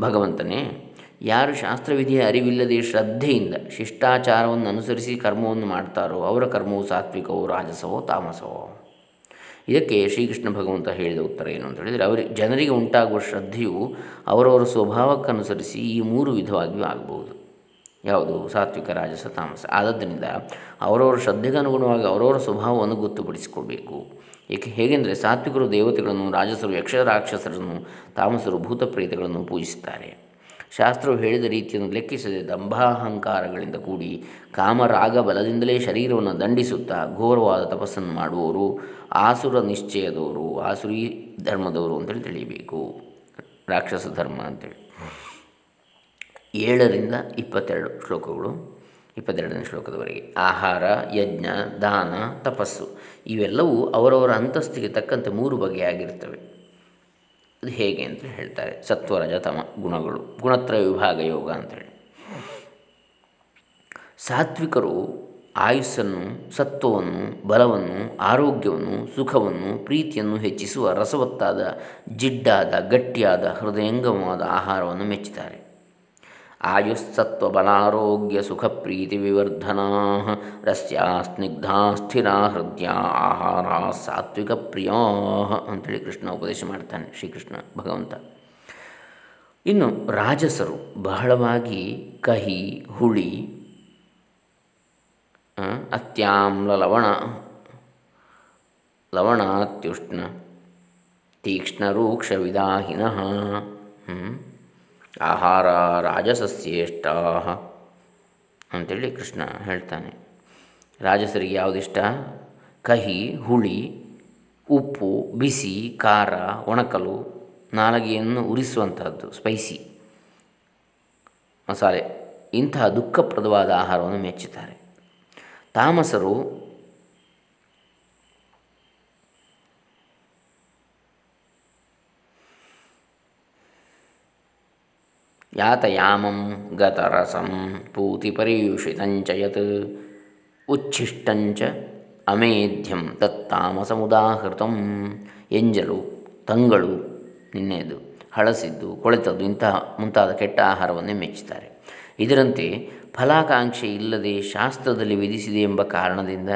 Speaker 1: ಭಗವಂತನೇ ಯಾರು ಶಾಸ್ತ್ರವಿಧಿಯ ಅರಿವಿಲ್ಲದೆ ಶ್ರದ್ಧೆಯಿಂದ ಶಿಷ್ಟಾಚಾರವನ್ನು ಅನುಸರಿಸಿ ಕರ್ಮವನ್ನು ಮಾಡ್ತಾರೋ ಅವರ ಕರ್ಮವು ಸಾತ್ವಿಕವೋ ರಾಜಸವೋ ತಾಮಸವೋ? ಇದಕ್ಕೆ ಶ್ರೀಕೃಷ್ಣ ಭಗವಂತ ಹೇಳಿದ ಉತ್ತರ ಏನು ಅಂತ ಹೇಳಿದರೆ ಅವರಿಗೆ ಜನರಿಗೆ ಉಂಟಾಗುವ ಶ್ರದ್ಧೆಯು ಅವರವರ ಸ್ವಭಾವಕ್ಕನುಸರಿಸಿ ಈ ಮೂರು ವಿಧವಾಗಿಯೂ ಆಗಬಹುದು. ಯಾವುದು? ಸಾತ್ವಿಕ, ರಾಜಸ, ತಾಮಸ. ಆದ್ದರಿಂದ ಅವರವರ ಶ್ರದ್ಧೆಗೆ ಅನುಗುಣವಾಗಿ ಅವರವರ ಸ್ವಭಾವವನ್ನು ಗೊತ್ತುಪಡಿಸಿಕೊಳ್ಬೇಕು. ಏಕೆ? ಹೇಗೆಂದರೆ ಸಾತ್ವಿಕರು ದೇವತೆಗಳನ್ನು, ರಾಜಸರು ಯಕ್ಷ ರಾಕ್ಷಸರನ್ನು ತಾಮಸರು ಭೂತ ಪ್ರೇತಗಳನ್ನು ಪೂಜಿಸುತ್ತಾರೆ. ಶಾಸ್ತ್ರವು ಹೇಳಿದ ರೀತಿಯನ್ನು ಲೆಕ್ಕಿಸದೆ ದಂಭಾಹಂಕಾರಗಳಿಂದ ಕೂಡಿ ಕಾಮರಾಗ ಬಲದಿಂದಲೇ ಶರೀರವನ್ನು ದಂಡಿಸುತ್ತಾ ಘೋರವಾದ ತಪಸ್ಸನ್ನು ಮಾಡುವವರು, ಆಸುರ ನಿಶ್ಚಯದವರು, ಆಸುರಿ ಧರ್ಮದವರು ಅಂತೇಳಿ ತಿಳಿಯಬೇಕು. ರಾಕ್ಷಸ ಧರ್ಮ ಅಂತೇಳಿ. ಏಳರಿಂದ ಇಪ್ಪತ್ತೆರಡು ಶ್ಲೋಕಗಳು, ಇಪ್ಪತ್ತೆರಡನೇ ಶ್ಲೋಕದವರೆಗೆ. ಆಹಾರ, ಯಜ್ಞ, ದಾನ, ತಪಸ್ಸು, ಇವೆಲ್ಲವೂ ಅವರವರ ಅಂತಸ್ತಿಗೆ ತಕ್ಕಂತೆ ಮೂರು ಬಗೆಯಾಗಿರ್ತವೆ ಅದು ಹೇಗೆ ಅಂತ ಹೇಳ್ತಾರೆ. ಸತ್ವರಜ ತಮ ಗುಣಗಳು. ಗುಣತ್ರಯ ವಿಭಾಗ ಯೋಗ ಅಂತೇಳಿ. ಸಾತ್ವಿಕರು ಆಯುಸ್ಸನ್ನು, ಸತ್ವವನ್ನು, ಬಲವನ್ನು, ಆರೋಗ್ಯವನ್ನು, ಸುಖವನ್ನು, ಪ್ರೀತಿಯನ್ನು ಹೆಚ್ಚಿಸುವ ರಸವತ್ತಾದ, ಜಿಡ್ಡಾದ, ಗಟ್ಟಿಯಾದ, ಹೃದಯಂಗಮವಾದ ಆಹಾರವನ್ನು ಮೆಚ್ಚುತ್ತಾರೆ ಆಯುಸ್ಸತ್ವ ಬಲಾರೋಗ್ಯ ಸುಖ ಪ್ರೀತಿ ವಿವರ್ಧನಾ ರಸ್ಯ ಸ್ನಿಗ್ಧ ಸ್ಥಿರ ಹೃದಯ ಆಹಾರ ಸಾತ್ವಿಕ ಪ್ರಿಯಾ ಅಂತೇಳಿ ಕೃಷ್ಣ ಉಪದೇಶ ಮಾಡ್ತಾನೆ ಶ್ರೀಕೃಷ್ಣ ಭಗವಂತ. ಇನ್ನು ರಾಜಸರು ಬಹಳವಾಗಿ ಕಹಿ, ಹುಳಿ ಅತ್ಯಾಮ್ಲ ಲವಣ, ಲವಣಾತ್ಯುಷ್ಣ ತೀಕ್ಷ್ಣ ರೂಕ್ಷ ವಿದಾಹಿನಃ ಆಹಾರ ರಾಜಸಸ್ಯೇಷ್ಟ ಅಂತೇಳಿ ಕೃಷ್ಣ ಹೇಳ್ತಾನೆ. ರಾಜಸರಿಗೆ ಯಾವುದಿಷ್ಟ? ಕಹಿ, ಹುಳಿ, ಉಪ್ಪು, ಬಿಸಿ, ಖಾರ, ಒಣಕಲು, ನಾಲಗೆಯನ್ನು ಉರಿಸುವಂಥದ್ದು ಸ್ಪೈಸಿ ಮಸಾಲೆ. ಇಂತಹ ದುಃಖಪ್ರದವಾದ ಆಹಾರವನ್ನು ಮೆಚ್ಚುತ್ತಾರೆ ತಾಮಸರು ಯಾತಯಾಮಂ ಗತರಸಂ ಪೂತಿ ಪರಿಯೂಷಿತಂಚ ಯತ್ ಉಚ್ಛಿಷ್ಟಂಚ ಅಮೇಧ್ಯಂ ತತ್ತಾಮಸಮುದಾಹೃತಂ ಎಂಜಲು ತಂಗಳು ನಿನ್ನೆದು, ಹಳಸಿದ್ದು, ಕೊಳೆತದ್ದು, ಇಂತಹ ಮುಂತಾದ ಕೆಟ್ಟ ಆಹಾರವನ್ನೇ ಮೆಚ್ಚುತ್ತಾರೆ ಇದರಂತೆ ಫಲಾಕಾಂಕ್ಷೆ ಇಲ್ಲದೆ ಶಾಸ್ತ್ರದಲ್ಲಿ ವಿಧಿಸಿದೆ ಎಂಬ ಕಾರಣದಿಂದ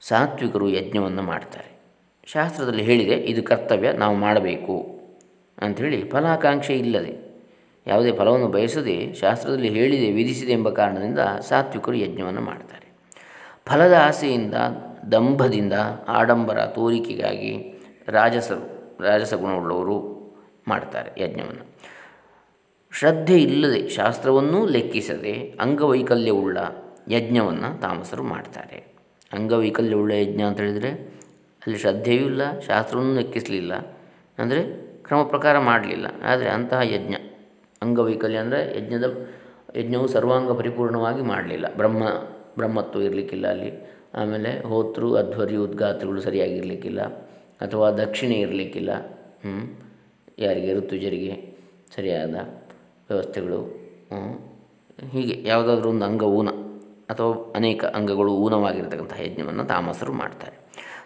Speaker 1: ಸಾತ್ವಿಕರು ಯಜ್ಞವನ್ನು ಮಾಡ್ತಾರೆ. ಶಾಸ್ತ್ರದಲ್ಲಿ ಹೇಳಿದೆ, ಇದು ಕರ್ತವ್ಯ, ನಾವು ಮಾಡಬೇಕು ಅಂಥೇಳಿ ಫಲಾಕಾಂಕ್ಷೆ ಇಲ್ಲದೆ ಯಾವುದೇ ಫಲವನ್ನು ಬಯಸದೆ ಶಾಸ್ತ್ರದಲ್ಲಿ ಹೇಳಿದೆ, ವಿಧಿಸಿದೆ ಎಂಬ ಕಾರಣದಿಂದ ಸಾತ್ವಿಕರು ಯಜ್ಞವನ್ನು ಮಾಡ್ತಾರೆ. ಫಲದ ಆಸೆಯಿಂದ, ದಂಭದಿಂದ ಆಡಂಬರ ತೋರಿಕೆಗಾಗಿ ರಾಜಸರು ರಾಜಸ ಗುಣವುಳ್ಳವರು ಮಾಡ್ತಾರೆ ಯಜ್ಞವನ್ನು. ಶ್ರದ್ಧೆ ಇಲ್ಲದೆ ಶಾಸ್ತ್ರವನ್ನೂ ಲೆಕ್ಕಿಸದೆ ಅಂಗವೈಕಲ್ಯವುಳ್ಳ ಯಜ್ಞವನ್ನು ತಾಮಸರು ಮಾಡ್ತಾರೆ. ಅಂಗವೈಕಲ್ಯವುಳ್ಳ ಯಜ್ಞ ಅಂತ ಹೇಳಿದರೆ ಅಲ್ಲಿ ಶ್ರದ್ಧೆಯೂ ಇಲ್ಲ, ಶಾಸ್ತ್ರವನ್ನು ಲೆಕ್ಕಿಸಲಿಲ್ಲ. ಅಂದರೆ ಕ್ರಮ ಪ್ರಕಾರ ಮಾಡಲಿಲ್ಲ. ಆದರೆ ಅಂತಹ ಯಜ್ಞ. ಅಂಗವೈಕಲ್ಯ ಅಂದರೆ ಯಜ್ಞದ, ಯಜ್ಞವು ಸರ್ವಾಂಗ ಪರಿಪೂರ್ಣವಾಗಿ ಮಾಡಲಿಲ್ಲ. ಬ್ರಹ್ಮ, ಬ್ರಹ್ಮತ್ವ ಇರಲಿಕ್ಕಿಲ್ಲ ಅಲ್ಲಿ. ಆಮೇಲೆ ಹೋತೃ, ಅಧ್ವರಿ ಉದ್ಘಾತಗಳು ಸರಿಯಾಗಿರಲಿಕ್ಕಿಲ್ಲ. ಅಥವಾ ದಕ್ಷಿಣೆ ಇರಲಿಕ್ಕಿಲ್ಲ. ಹ್ಞೂ ಯಾರಿಗೆ? ಋತುಜರಿಗೆ ಸರಿಯಾದ ವ್ಯವಸ್ಥೆಗಳು. ಹೀಗೆ ಯಾವುದಾದ್ರೂ ಒಂದು ಅಂಗ ಊನ ಅಥವಾ ಅನೇಕ ಅಂಗಗಳು ಊನವಾಗಿರ್ತಕ್ಕಂಥ ಯಜ್ಞವನ್ನು ತಾಮಸರು ಮಾಡ್ತಾರೆ.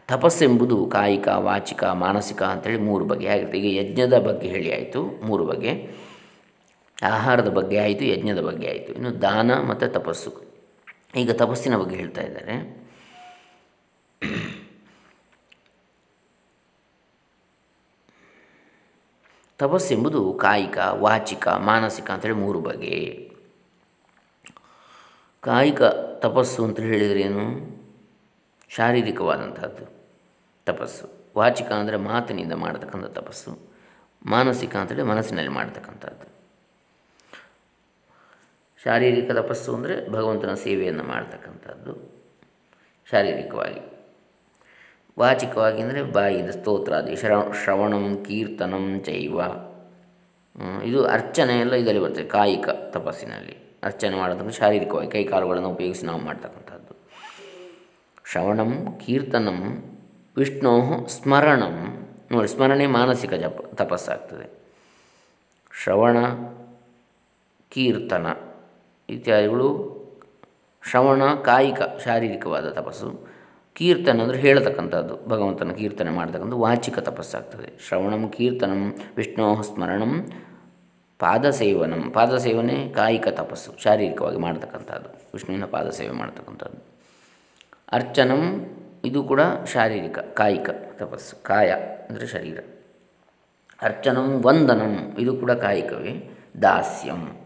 Speaker 1: ತಪಸ್ಸೆಂಬುದು ಕಾಯಿಕ, ವಾಚಿಕ, ಮಾನಸಿಕ ಅಂತೇಳಿ ಮೂರು ಬಗೆ ಆಗಿರುತ್ತೆ ಈಗ ಯಜ್ಞದ ಬಗ್ಗೆ ಹೇಳಿ ಆಯಿತು. ಮೂರು ಬಗೆ. ಆಹಾರದ ಬಗ್ಗೆ ಆಯಿತು, ಯಜ್ಞದ ಬಗ್ಗೆ ಆಯಿತು. ಇನ್ನು ದಾನ ಮತ್ತು ತಪಸ್ಸು. ಈಗ ತಪಸ್ಸಿನ ಬಗ್ಗೆ ಹೇಳ್ತಾ ಇದ್ದಾರೆ. ತಪಸ್ಸೆಂಬುದು ಕಾಯಿಕ, ವಾಚಿಕ, ಮಾನಸಿಕ ಅಂತೇಳಿ ಮೂರು ಬಗೆ. ಕಾಯಿಕ, ತಪಸ್ಸು ಅಂತ ಹೇಳಿದರೆ ಏನು? ಶಾರೀರಿಕವಾದಂಥದ್ದು ತಪಸ್ಸು. ವಾಚಿಕ ಅಂದರೆ ಮಾತಿನಿಂದ ಮಾಡತಕ್ಕಂಥ ತಪಸ್ಸು. ಮಾನಸಿಕ ಅಂತೇಳಿ ಮನಸ್ಸಿನಲ್ಲಿ ಮಾಡತಕ್ಕಂಥದ್ದು. ಶಾರೀರಿಕ ತಪಸ್ಸು ಅಂದರೆ ಭಗವಂತನ ಸೇವೆಯನ್ನು ಮಾಡ್ತಕ್ಕಂಥದ್ದು. ಶಾರೀರಿಕವಾಗಿ. ವಾಚಿಕವಾಗಿ ಅಂದರೆ ಬಾಯಿಂದ ಸ್ತೋತ್ರಾದಿ ಶ್ರವ ಶ್ರವಣಂ, ಕೀರ್ತನಂ ಚೈವ. ಇದು ಅರ್ಚನೆ ಎಲ್ಲ ಇದರಲ್ಲಿ ಬರ್ತದೆ, ಕಾಯಿಕ ತಪಸ್ಸಿನಲ್ಲಿ. ಅರ್ಚನೆ ಮಾಡೋದಕ್ಕೆ ಶಾರೀರಿಕವಾಗಿ ಕೈ ಕಾಲುಗಳನ್ನು ಉಪಯೋಗಿಸಿ ನಾವು ಮಾಡ್ತಕ್ಕಂಥದ್ದು. ಶ್ರವಣಂ, ಕೀರ್ತನಂ, ವಿಷ್ಣೋ ಸ್ಮರಣಂ. ನೋಡಿ, ಸ್ಮರಣೆ ಮಾನಸಿಕ ಜಪ, ತಪಸ್ಸಾಗ್ತದೆ. ಶ್ರವಣ, ಕೀರ್ತನ. ಇತ್ಯಾದಿಗಳು ಶ್ರವಣ, ಕಾಯಿಕ, ಶಾರೀರಿಕವಾದ ತಪಸ್ಸು, ಕೀರ್ತನ ಅಂದರೆ ಹೇಳತಕ್ಕಂಥದ್ದು, ಭಗವಂತನ ಕೀರ್ತನೆ ಮಾಡ್ತಕ್ಕಂಥ ವಾಚಿಕ ತಪಸ್ಸಾಗ್ತದೆ. ಶ್ರವಣಂ, ಕೀರ್ತನಂ ವಿಷ್ಣೋ ಸ್ಮರಣಂ ಪಾದಸೇವನಂ. ಪಾದಸೇವನೆ ಕಾಯಿಕ ತಪಸ್ಸು, ಶಾರೀರಿಕವಾಗಿ ಮಾಡ್ತಕ್ಕಂಥದ್ದು. ವಿಷ್ಣುವಿನ ಪಾದಸೇವೆ ಮಾಡ್ತಕ್ಕಂಥದ್ದು. ಅರ್ಚನಂ, ಇದು ಕೂಡ ಶಾರೀರಿಕ, ಕಾಯಿಕ ತಪಸ್ಸು, ಕಾಯ ಅಂದರೆ ಶರೀರ. ಅರ್ಚನಂ, ವಂದನಂ, ಇದು ಕೂಡ ಕಾಯಿಕವೇ, ದಾಸ್ಯಂ.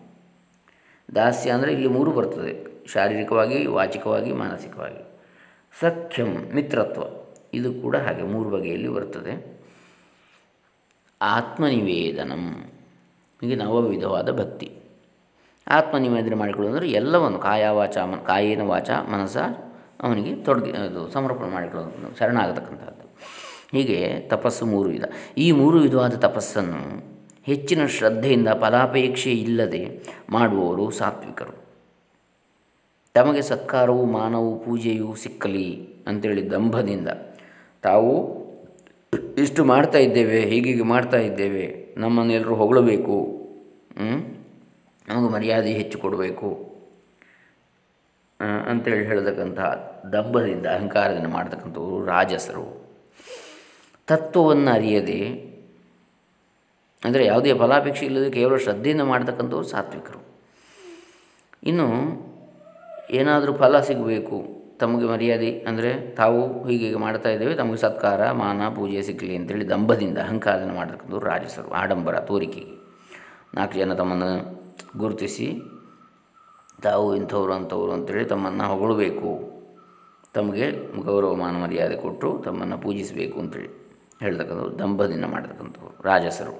Speaker 1: ದಾಸ್ಯ ಅಂದರೆ ಇಲ್ಲಿ ಮೂರು ಬರ್ತದೆ. ಶಾರೀರಿಕವಾಗಿ, ವಾಚಿಕವಾಗಿ, ಮಾನಸಿಕವಾಗಿ. ಸಖ್ಯಂ, ಮಿತ್ರತ್ವ. ಇದು ಕೂಡ ಹಾಗೆ ಮೂರು ಬಗೆಯಲ್ಲಿ ಬರ್ತದೆ. ಆತ್ಮನಿವೇದನಂ. ಹೀಗೆ ನವವಿಧವಾದ ಭಕ್ತಿ. ಆತ್ಮನಿವೇದನೆ ಮಾಡಿಕೊಳ್ಳೋದು ಅಂದರೆ ಎಲ್ಲವನ್ನು ಕಾಯ ವಾಚ ಮನ, ಕಾಯೇನ ವಾಚ ಮನಸ್ಸ ಅವನಿಗೆ ತೊಡಗಿ, ಅದು ಸಮರ್ಪಣೆ ಮಾಡಿಕೊಳ್ಳೋದು ಶರಣಾಗತಕ್ಕಂಥದ್ದು ಹೀಗೆ ತಪಸ್ಸು ಮೂರು ವಿಧ. ಈ ಮೂರು ವಿಧವಾದ ತಪಸ್ಸನ್ನು ಹೆಚ್ಚಿನ ಶ್ರದ್ಧೆಯಿಂದ ಫಲಾಪೇಕ್ಷೆ ಇಲ್ಲದೆ ಮಾಡುವವರು ಸಾತ್ವಿಕರು. ತಮಗೆ ಸತ್ಕಾರವು, ಮಾನವು, ಪೂಜೆಯು ಸಿಕ್ಕಲಿ ಅಂತೇಳಿ ದಂಭದಿಂದ ತಾವು ಇಷ್ಟು ಮಾಡ್ತಾ ಇದ್ದೇವೆ, ಹೀಗೀಗೆ ಮಾಡ್ತಾ ಇದ್ದೇವೆ ನಮ್ಮನ್ನೆಲ್ಲರೂ ಹೊಗಳಬೇಕು ನಮಗೆ ಮರ್ಯಾದೆ ಹೆಚ್ಚು ಕೊಡಬೇಕು ಅಂತೇಳಿ ಹೇಳ್ತಕ್ಕಂಥ ದಂಭದಿಂದ ಅಹಂಕಾರದಿಂದ ಮಾಡ್ತಕ್ಕಂಥವ್ರು ರಾಜಸರು. ತತ್ವವನ್ನು ಅರಿಯದೆ ಅಂದರೆ ಯಾವುದೇ ಫಲಾಪೇಕ್ಷೆ ಇಲ್ಲದೆ ಕೇವಲ ಶ್ರದ್ಧೆಯಿಂದ ಮಾಡ್ತಕ್ಕಂಥವ್ರು ಸಾತ್ವಿಕರು. ಇನ್ನು ಏನಾದರೂ ಫಲ ಸಿಗಬೇಕು, ತಮಗೆ ಮರ್ಯಾದೆ, ಅಂದರೆ ತಾವು ಹೀಗೆ ಮಾಡ್ತಾ ಇದ್ದೇವೆ, ತಮಗೆ ಸತ್ಕಾರ, ಮಾನ, ಪೂಜೆ ಸಿಗಲಿ ಅಂತೇಳಿ ದಂಭದಿಂದ ಅಹಂಕಾರದಿಂದ ಮಾಡತಕ್ಕಂಥವ್ರು ರಾಜಸರು, ಆಡಂಬರ ತೋರಿಕೆಗೆ ನಾಲ್ಕು ಜನ ತಮ್ಮನ್ನು ಗುರುತಿಸಿ, ತಾವು ಇಂಥವ್ರು, ಅಂಥವ್ರು ಅಂತೇಳಿ ತಮ್ಮನ್ನು ಹೊಗಳಬೇಕು. ತಮಗೆ ಗೌರವ, ಮಾನ, ಮರ್ಯಾದೆ ಕೊಟ್ಟು ತಮ್ಮನ್ನು ಪೂಜಿಸಬೇಕು ಅಂತೇಳಿ ಹೇಳ್ತಕ್ಕಂಥವ್ರು ದಂಭದಿಂದ ಮಾಡತಕ್ಕಂಥವ್ರು ರಾಜಸರು.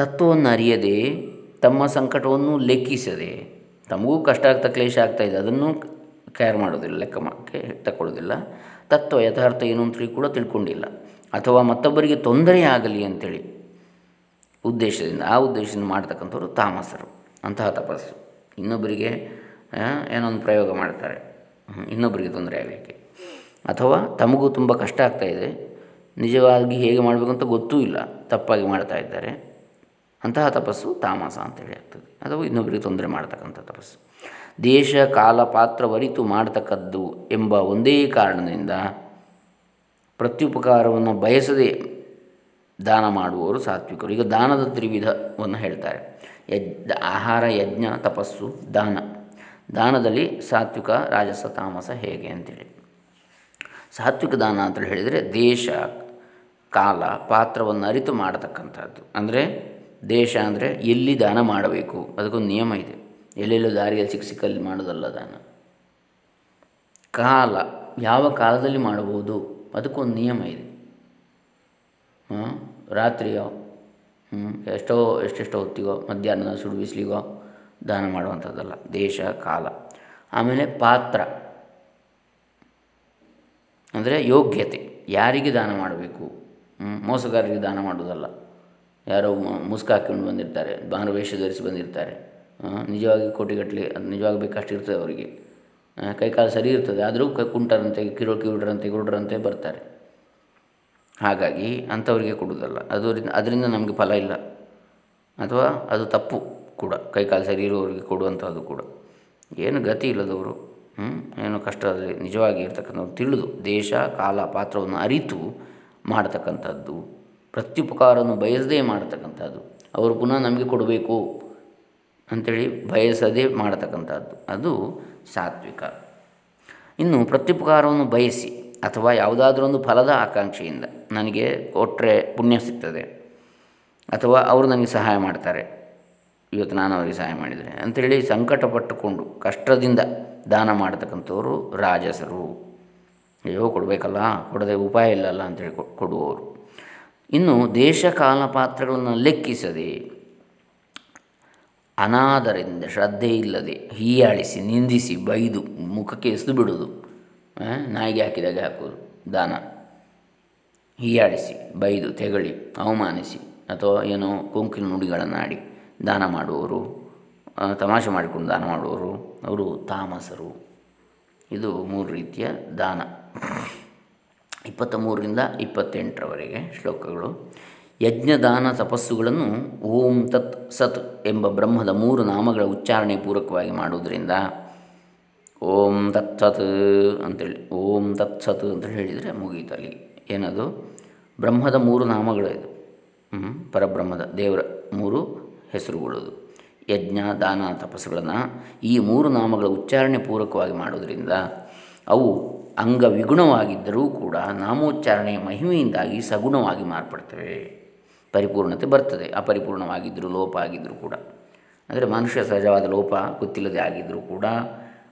Speaker 1: ತತ್ವವನ್ನು ಅರಿಯದೆ ತಮ್ಮ ಸಂಕಟವನ್ನು ಲೆಕ್ಕಿಸದೆ, ತಮಗೂ ಕಷ್ಟ ಆಗ್ತಾ, ಕ್ಲೇಶ ಆಗ್ತಾಯಿದೆ ಅದನ್ನು ಕೇರ್ ಮಾಡೋದಿಲ್ಲ, ಲೆಕ್ಕ ಮಾಡೋಕ್ಕೆ ತಗೊಳ್ಳೋದಿಲ್ಲ ತತ್ವ ಯಥಾರ್ಥ ಏನು ಅಂತೇಳಿ ಕೂಡ ತಿಳ್ಕೊಂಡಿಲ್ಲ. ಅಥವಾ ಮತ್ತೊಬ್ಬರಿಗೆ ತೊಂದರೆ ಆಗಲಿ ಅಂಥೇಳಿ ಉದ್ದೇಶದಿಂದ, ಆ ಉದ್ದೇಶದಿಂದ ಮಾಡ್ತಕ್ಕಂಥವ್ರು ತಾಮಸರು, ಅಂತಹ ತಪಸ್ಸು. ಇನ್ನೊಬ್ಬರಿಗೆ ಏನೊಂದು ಪ್ರಯೋಗ ಮಾಡ್ತಾರೆ ಇನ್ನೊಬ್ಬರಿಗೆ ತೊಂದರೆ ಆಗಲಿಕ್ಕೆ. ಅಥವಾ ತಮಗೂ ತುಂಬ ಕಷ್ಟ ಆಗ್ತಾಯಿದೆ ನಿಜವಾಗಿ ಹೇಗೆ ಮಾಡಬೇಕು ಅಂತ ಗೊತ್ತೂ ಇಲ್ಲ, ತಪ್ಪಾಗಿ ಮಾಡ್ತಾ ಇದ್ದಾರೆ. ಅಂತಹ ತಪಸ್ಸು ತಾಮಸ ಅಂತೇಳಿ ಆಗ್ತದೆ. ಅಥವಾ ಇನ್ನೊಬ್ಬರಿಗೆ ತೊಂದರೆ ಮಾಡ್ತಕ್ಕಂಥ ತಪಸ್ಸು. ದೇಶ, ಕಾಲ, ಪಾತ್ರ ವರಿತು ಮಾಡ್ತಕ್ಕದ್ದು ಎಂಬ ಒಂದೇ ಕಾರಣದಿಂದ ಪ್ರತ್ಯುಪಕಾರವನ್ನು ಬಯಸದೆ ದಾನ ಮಾಡುವವರು ಸಾತ್ವಿಕರು. ಈಗ ದಾನದ ತ್ರಿವಿಧವನ್ನು ಹೇಳ್ತಾರೆ. ಯಜ್, ಆಹಾರ, ಯಜ್ಞ, ತಪಸ್ಸು, ದಾನ. ದಾನದಲ್ಲಿ ಸಾತ್ವಿಕ, ರಾಜಸ, ತಾಮಸ ಹೇಗೆ ಅಂತೇಳಿ. ಸಾತ್ವಿಕ ದಾನ ಅಂತೇಳಿ ಹೇಳಿದರೆ ದೇಶ, ಕಾಲ, ಪಾತ್ರವನ್ನು ಅರಿತು ಮಾಡತಕ್ಕಂಥದ್ದು. ಅಂದರೆ ದೇಶ ಅಂದರೆ ಎಲ್ಲಿ ದಾನ ಮಾಡಬೇಕು? ಅದಕ್ಕೊಂದು ನಿಯಮ ಇದೆ. ಎಲ್ಲೆಲ್ಲೋ ದಾರಿಯಲ್ಲಿ ಸಿಕ್ಕ ಸಿಕ್ಕಲ್ಲಿ ಮಾಡೋದಲ್ಲ ದಾನ. ಕಾಲ, ಯಾವ ಕಾಲದಲ್ಲಿ ಮಾಡಬಹುದು? ಅದಕ್ಕೊಂದು ನಿಯಮ ಇದೆ. ರಾತ್ರಿಯೋ ಹ್ಞೂ ಎಷ್ಟೋ, ಎಷ್ಟೆಷ್ಟೋ ಹೊತ್ತಿಗೋ, ಮಧ್ಯಾಹ್ನದ ಸುಡು ಬಿಸಿಲಿಗೋ ದಾನ ಮಾಡುವಂಥದ್ದಲ್ಲ. ದೇಶ, ಕಾಲ. ಆಮೇಲೆ ಪಾತ್ರ. ಅಂದರೆ ಯೋಗ್ಯತೆ. ಯಾರಿಗೆ ದಾನ ಮಾಡಬೇಕು? ಮೋಸಗಾರರಿಗೆ ದಾನ ಮಾಡೋದಲ್ಲ ಯಾರೋ ಮುಸ್ಕ ಹಾಕ್ಕೊಂಡು ಬಂದಿರ್ತಾರೆ ಬಾನು ವೇಷ ಧರಿಸಿ ಬಂದಿರ್ತಾರೆ. ನಿಜವಾಗಿ ಕೋಟಿಗಟ್ಟಲೆ ಅದು ನಿಜವಾಗಿ ಬೇಕಷ್ಟು ಇರ್ತದೆ ಅವರಿಗೆ. ಕೈಕಾಲು ಸರಿ ಇರ್ತದೆ, ಆದರೂ ಕುಂಟರಂತೆ, ಕಿರೋ ಕಿವುಡರಂತೆ ಗುರುಡರಂತೆ ಬರ್ತಾರೆ. ಹಾಗಾಗಿ ಅಂಥವರಿಗೆ ಕೊಡುವುದಲ್ಲ. ಅದರಿಂದ ಅದರಿಂದ ನಮಗೆ ಫಲ ಇಲ್ಲ. ಅಥವಾ ಅದು ತಪ್ಪು ಕೂಡ. ಕೈಕಾಲು ಸರಿ ಇರುವವರಿಗೆ ಕೊಡುವಂಥದ್ದು ಕೂಡ. ಏನು ಗತಿ ಇಲ್ಲದವರು ಏನು ಕಷ್ಟದಲ್ಲಿ ನಿಜವಾಗಿ ಇರ್ತಕ್ಕಂಥವ್ರು ತಿಳಿದು ದೇಶ, ಕಾಲ, ಪಾತ್ರವನ್ನು ಅರಿತು ಮಾಡತಕ್ಕಂಥದ್ದು ಪ್ರತ್ಯುಪಕಾರವನ್ನು ಬಯಸದೇ ಮಾಡತಕ್ಕಂಥದ್ದು. ಅವರು ಪುನಃ ನಮಗೆ ಕೊಡಬೇಕು ಅಂಥೇಳಿ ಬಯಸದೇ ಮಾಡತಕ್ಕಂಥದ್ದು. ಅದು ಸಾತ್ವಿಕ. ಇನ್ನು ಪ್ರತ್ಯುಪಕಾರವನ್ನು ಬಯಸಿ ಅಥವಾ ಯಾವುದಾದ್ರೂ ಒಂದು ಫಲದ ಆಕಾಂಕ್ಷೆಯಿಂದ ನನಗೆ ಕೊಟ್ಟರೆ ಪುಣ್ಯ ಸಿಗ್ತದೆ ಅಥವಾ ಅವರು ನನಗೆ ಸಹಾಯ ಮಾಡ್ತಾರೆ. ಇವತ್ತು ನಾನು ಅವರಿಗೆ ಸಹಾಯ ಮಾಡಿದರೆ ಅಂಥೇಳಿ ಸಂಕಟಪಟ್ಟುಕೊಂಡು ಕಷ್ಟದಿಂದ ದಾನ ಮಾಡತಕ್ಕಂಥವರು ರಾಜಸರು. ಅಯ್ಯೋ, ಕೊಡಬೇಕಲ್ಲ, ಕೊಡದೆ ಉಪಾಯ ಇಲ್ಲಲ್ಲ ಅಂತೇಳಿ ಕೊಡುವವರು. ಇನ್ನು ದೇಶಕಾಲ ಪಾತ್ರಗಳನ್ನು ಲೆಕ್ಕಿಸದೆ ಅನಾದರಿಂದ ಶ್ರದ್ಧೆ ಇಲ್ಲದೆ ಹೀಯಾಳಿಸಿ ನಿಂದಿಸಿ ಬೈದು ಮುಖಕ್ಕೆ ಎಸೆದು ಬಿಡೋದು ನಾಯಿಗೆ ಹಾಕಿದಾಗ ಹಾಕೋದು ದಾನ. ಹೀಯಾಳಿಸಿ, ಬೈದು, ತೆಗಳಿ, ಅವಮಾನಿಸಿ ಅಥವಾ ಏನೋ ಕೊಂಕಿನ ನುಡಿಗಳನ್ನು ಆಡಿ ದಾನ ಮಾಡುವವರು ತಮಾಷೆ ಮಾಡಿಕೊಂಡು ದಾನ ಮಾಡುವವರು, ಅವರು ತಾಮಸರು. ಇದು ಮೂರು ರೀತಿಯ ದಾನ. ಇಪ್ಪತ್ತ ಮೂರರಿಂದ ಇಪ್ಪತ್ತೆಂಟರವರೆಗೆ ಶ್ಲೋಕಗಳು. ಯಜ್ಞದಾನ ತಪಸ್ಸುಗಳನ್ನು ಓಂ ತತ್ ಸತ್ ಎಂಬ ಬ್ರಹ್ಮದ ಮೂರು ನಾಮಗಳ ಉಚ್ಚಾರಣೆ ಪೂರಕವಾಗಿ ಮಾಡುವುದರಿಂದ ಓಂ ತತ್ಸತ್ ಅಂತೇಳಿ, ಓಂ ತತ್ಸತ್ ಅಂತ ಹೇಳಿದರೆ ಮುಗೀತಲ್ಲಿ ಏನದು? ಬ್ರಹ್ಮದ ಮೂರು ನಾಮಗಳು ಇದು. ಪರಬ್ರಹ್ಮದ ದೇವರ ಮೂರು ಹೆಸರುಗಳದು. ಯಜ್ಞ, ದಾನ, ತಪಸ್ಸುಗಳನ್ನು ಈ ಮೂರು ನಾಮಗಳ ಉಚ್ಚಾರಣೆ ಪೂರಕವಾಗಿ ಮಾಡೋದರಿಂದ ಅವು ಅಂಗ ವಿಗುಣವಾಗಿದ್ದರೂ ಕೂಡ ನಾಮೋಚ್ಚಾರಣೆಯ ಮಹಿಮೆಯಿಂದಾಗಿ ಸಗುಣವಾಗಿ ಮಾರ್ಪಡ್ತವೆ. ಪರಿಪೂರ್ಣತೆ ಬರ್ತದೆ. ಅಪರಿಪೂರ್ಣವಾಗಿದ್ದರೂ ಲೋಪ ಆಗಿದ್ದರೂ ಕೂಡ. ಅಂದರೆ ಮನುಷ್ಯ ಸಹಜವಾದ ಲೋಪ ಗೊತ್ತಿಲ್ಲದೆ ಆಗಿದ್ದರೂ ಕೂಡ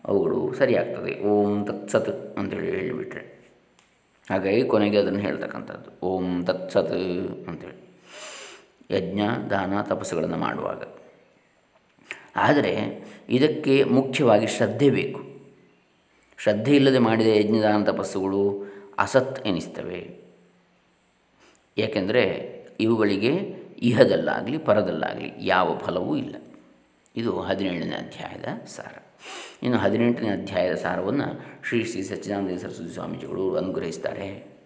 Speaker 1: ಅವುಗಳು ಸರಿಯಾಗ್ತದೆ. ಓಂ ತತ್ಸತ್ ಅಂತೇಳಿ ಹೇಳಿಬಿಟ್ರೆ. ಹಾಗಾಗಿ ಕೊನೆಗೆ ಅದನ್ನು ಹೇಳ್ತಕ್ಕಂಥದ್ದು. ಓಂ ತತ್ಸತ್ ಅಂತೇಳಿ. ಯಜ್ಞ, ದಾನ, ತಪಸ್ಸುಗಳನ್ನು ಮಾಡುವಾಗ. ಆದರೆ ಇದಕ್ಕೆ ಮುಖ್ಯವಾಗಿ ಶ್ರದ್ಧೆ ಬೇಕು. ಶ್ರದ್ಧೆ ಇಲ್ಲದೆ ಮಾಡಿದ ಯಜ್ಞದಾನ ತಪಸ್ಸುಗಳು ಅಸತ್ ಎನಿಸ್ತವೆ. ಏಕೆಂದರೆ ಇವುಗಳಿಗೆ ಇಹದಲ್ಲಾಗಲಿ ಪರದಲ್ಲಾಗಲಿ ಯಾವ ಫಲವೂ ಇಲ್ಲ. ಇದು ಹದಿನೇಳನೇ ಅಧ್ಯಾಯದ ಸಾರ. ಇನ್ನು ಹದಿನೆಂಟನೇ ಅಧ್ಯಾಯದ ಸಾರವನ್ನು ಶ್ರೀ ಶ್ರೀ ಸಚ್ಚಿದಾನಂದ ಸರಸ್ವತಿ ಸ್ವಾಮೀಜಿಗಳು ಅನುಗ್ರಹಿಸ್ತಾರೆ.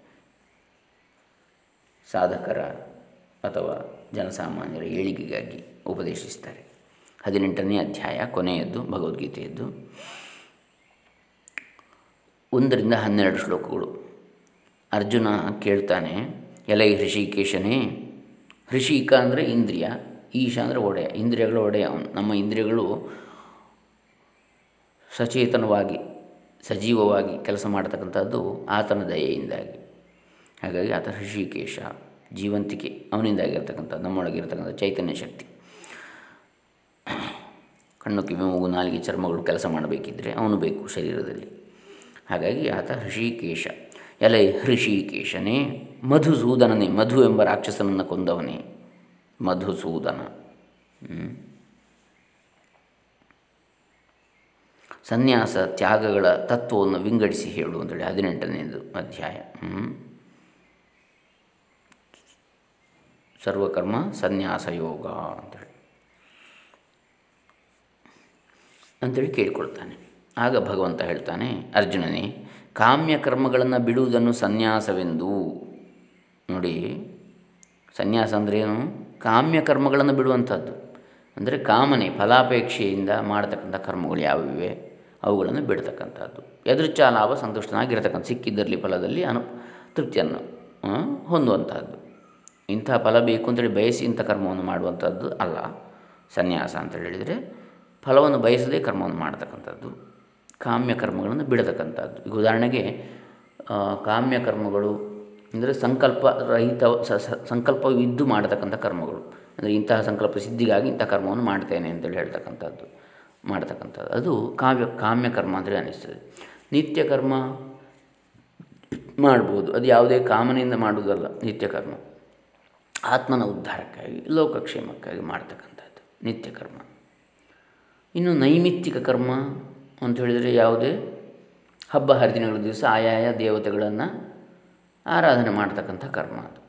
Speaker 1: ಸಾಧಕರ ಅಥವಾ ಜನಸಾಮಾನ್ಯರ ಏಳಿಗೆಗಾಗಿ ಉಪದೇಶಿಸ್ತಾರೆ. ಹದಿನೆಂಟನೇ ಅಧ್ಯಾಯ ಕೊನೆಯದ್ದು ಭಗವದ್ಗೀತೆಯದ್ದು. ಒಂದರಿಂದ ಹನ್ನೆರಡು ಶ್ಲೋಕಗಳು. ಅರ್ಜುನ ಕೇಳ್ತಾನೆ, ಎಲೈ ಹೃಷಿಕೇಶನೇ, ಹೃಷಿಕ ಅಂದರೆ ಇಂದ್ರಿಯ, ಈಶ ಅಂದರೆ ಒಡೆಯ ಇಂದ್ರಿಯಗಳು ಒಡೆಯ ನಮ್ಮ ಇಂದ್ರಿಯಗಳು ಸಚೇತನವಾಗಿ, ಸಜೀವವಾಗಿ ಕೆಲಸ ಮಾಡತಕ್ಕಂಥದ್ದು ಆತನ ದಯೆಯಿಂದಾಗಿ. ಹಾಗಾಗಿ ಆತ ಹೃಷಿಕೇಶ, ಜೀವಂತಿಕೆ ಅವನಿಂದಾಗಿರ್ತಕ್ಕಂಥ ನಮ್ಮೊಳಗಿರ್ತಕ್ಕಂಥ ಚೈತನ್ಯ ಶಕ್ತಿ. ಕಣ್ಣು ಕಿವಿ ಮೂಗು ನಾಲಿಗೆ ಚರ್ಮಗಳು ಕೆಲಸ ಮಾಡಬೇಕಿದ್ದರೆ ಅವನು ಬೇಕು ಶರೀರದಲ್ಲಿ. ಹಾಗಾಗಿ ಆತ ಹೃಷಿಕೇಶ. ಎಲೆ ಹೃಷಿಕೇಶನೇ, ಮಧುಸೂದನನೇ, ಮಧು ಎಂಬ ರಾಕ್ಷಸನನ್ನು ಕೊಂದವನೇ. ಮಧುಸೂದನ. ಸನ್ಯಾಸ ತ್ಯಾಗಗಳ ತತ್ವವನ್ನು ವಿಂಗಡಿಸಿ ಹೇಳು ಅಂತೇಳಿ ಹದಿನೆಂಟನೇದು ಅಧ್ಯಾಯ. ಸರ್ವಕರ್ಮ ಸನ್ಯಾಸ ಯೋಗ ಅಂತೇಳಿ. ಅಂತೇಳಿ ಕೇಳಿಕೊಳ್ತಾನೆ. ಆಗ ಭಗವಂತ ಹೇಳ್ತಾನೆ, ಅರ್ಜುನನೇ ಕಾಮ್ಯ ಕರ್ಮಗಳನ್ನು ಬಿಡುವುದನ್ನು ಸನ್ಯಾಸವೆಂದು. ನೋಡಿ, ಸನ್ಯಾಸ ಅಂದ್ರೇನು ಕಾಮ್ಯ ಕರ್ಮಗಳನ್ನು ಬಿಡುವಂಥದ್ದು. ಅಂದರೆ ಕಾಮನೆ, ಫಲಾಪೇಕ್ಷೆಯಿಂದ ಮಾಡತಕ್ಕಂಥ ಕರ್ಮಗಳು ಯಾವಿವೆ ಅವುಗಳನ್ನು ಬಿಡ್ತಕ್ಕಂಥದ್ದು. ಎದುರುಚ್ಛಾ ಲಾಭ ಸಂತುಷ್ಟನಾಗಿರ್ತಕ್ಕಂಥ, ಸಿಕ್ಕಿದ್ದರಲ್ಲಿ ಫಲದಲ್ಲಿ ಅನು, ತೃಪ್ತಿಯನ್ನು ಹೊಂದುವಂಥದ್ದು. ಇಂಥ ಫಲ ಬೇಕು ಅಂತೇಳಿ ಬಯಸಿ ಇಂಥ ಕರ್ಮವನ್ನು ಮಾಡುವಂಥದ್ದು ಅಲ್ಲ. ಸನ್ಯಾಸ ಅಂತ ಹೇಳಿದರೆ, ಫಲವನ್ನು ಬಯಸದೇ ಕರ್ಮವನ್ನು ಮಾಡ್ತಕ್ಕಂಥದ್ದು. ಕಾಮ್ಯ ಕರ್ಮಗಳನ್ನು ಬಿಡತಕ್ಕಂಥದ್ದು. ಈಗ ಉದಾಹರಣೆಗೆ ಕಾಮ್ಯ ಕರ್ಮಗಳು ಅಂದರೆ ಸಂಕಲ್ಪ ರಹಿತ ಸಂಕಲ್ಪವಿದ್ದು ಮಾಡತಕ್ಕಂಥ ಕರ್ಮಗಳು. ಅಂದರೆ ಇಂತಹ ಸಂಕಲ್ಪ ಸಿದ್ಧಿಗಾಗಿ ಇಂಥ ಕರ್ಮವನ್ನು ಮಾಡ್ತೇನೆ ಅಂತೇಳಿ ಹೇಳ್ತಕ್ಕಂಥದ್ದು, ಮಾಡ್ತಕ್ಕಂಥದ್ದು. ಅದು ಕಾವ್ಯ ಕಾಮ್ಯ ಕರ್ಮ ಅಂತೇಳಿ ಅನ್ನಿಸ್ತದೆ. ನಿತ್ಯ ಕರ್ಮ ಮಾಡ್ಬೋದು. ಅದು ಯಾವುದೇ ಕಾಮನೆಯಿಂದ ಮಾಡುವುದಲ್ಲ ನಿತ್ಯ ಕರ್ಮ ಆತ್ಮನ ಉದ್ಧಾರಕ್ಕಾಗಿ, ಲೋಕಕ್ಷೇಮಕ್ಕಾಗಿ ಮಾಡ್ತಕ್ಕಂಥದ್ದು ನಿತ್ಯ ಕರ್ಮ ಇನ್ನು ನೈಮಿತ್ತಿಕ ಕರ್ಮ ಅಂತ ಹೇಳಿದರೆ ಯಾವುದೇ ಹಬ್ಬ ಹರಿದಿನಗಳ ದಿವಸ ಆಯಾಯ ದೇವತೆಗಳನ್ನು ಆರಾಧನೆ ಮಾಡ್ತಕ್ಕಂಥ ಕರ್ಮ ಅದು.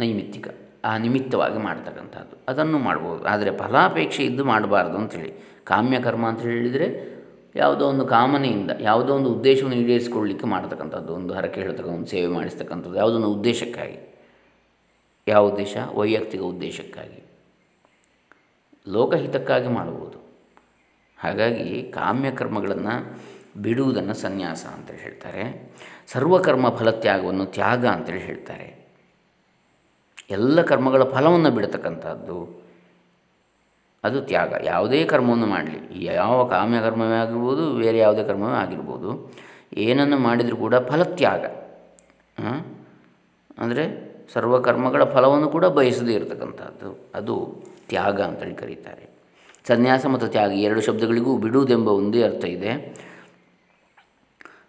Speaker 1: ನೈಮಿತ್ತಿಕ, ಆ ನಿಮಿತ್ತವಾಗಿ ಮಾಡ್ತಕ್ಕಂಥದ್ದು. ಅದನ್ನು ಮಾಡ್ಬೋದು. ಆದರೆ ಫಲಾಪೇಕ್ಷೆ ಇದ್ದು ಮಾಡಬಾರ್ದು ಅಂಥೇಳಿ ಕಾಮ್ಯ ಕರ್ಮ ಅಂತ ಹೇಳಿದರೆ ಯಾವುದೋ ಒಂದು ಕಾಮನೆಯಿಂದ, ಯಾವುದೋ ಒಂದು ಉದ್ದೇಶವನ್ನು ಈಡೇರಿಸಿಕೊಳ್ಳಲಿಕ್ಕೆ ಮಾಡ್ತಕ್ಕಂಥದ್ದು. ಒಂದು ಹರಕೆ ಹೇಳ್ತಕ್ಕಂಥ, ಒಂದು ಸೇವೆ ಮಾಡಿಸ್ತಕ್ಕಂಥದ್ದು ಯಾವುದೊಂದು ಉದ್ದೇಶಕ್ಕಾಗಿ. ಯಾವ ಉದ್ದೇಶ? ವೈಯಕ್ತಿಕ ಉದ್ದೇಶಕ್ಕಾಗಿ. ಲೋಕಹಿತಕ್ಕಾಗಿ ಮಾಡಬಹುದು ಹಾಗಾಗಿ ಕಾಮ್ಯ ಕರ್ಮಗಳನ್ನು ಬಿಡುವುದನ್ನು ಸನ್ಯಾಸ ಅಂತೇಳಿ ಹೇಳ್ತಾರೆ. ಸರ್ವಕರ್ಮ ಫಲತ್ಯಾಗವನ್ನು ತ್ಯಾಗ ಅಂತೇಳಿ ಹೇಳ್ತಾರೆ. ಎಲ್ಲ ಕರ್ಮಗಳ ಫಲವನ್ನು ಬಿಡತಕ್ಕಂಥದ್ದು ಅದು ತ್ಯಾಗ. ಯಾವುದೇ ಕರ್ಮವನ್ನು ಮಾಡಲಿ. ಯಾವ ಕಾಮ್ಯ ಕರ್ಮವೇ ಆಗಿರ್ಬೋದು, ಬೇರೆ ಯಾವುದೇ ಕರ್ಮವೇ ಆಗಿರ್ಬೋದು, ಏನನ್ನು ಮಾಡಿದರೂ ಕೂಡ ಫಲತ್ಯಾಗ. ಅಂದರೆ ಸರ್ವಕರ್ಮಗಳ ಫಲವನ್ನು ಕೂಡ ಬಯಸದೇ ಇರತಕ್ಕಂಥದ್ದು ಅದು ತ್ಯಾಗ ಅಂತೇಳಿ ಕರೀತಾರೆ. ಸನ್ಯಾಸ ಮತ್ತು ತ್ಯಾಗಿ ಎರಡು ಶಬ್ದಗಳಿಗೂ ಬಿಡುವುದೆಂಬ ಒಂದೇ ಅರ್ಥ ಇದೆ.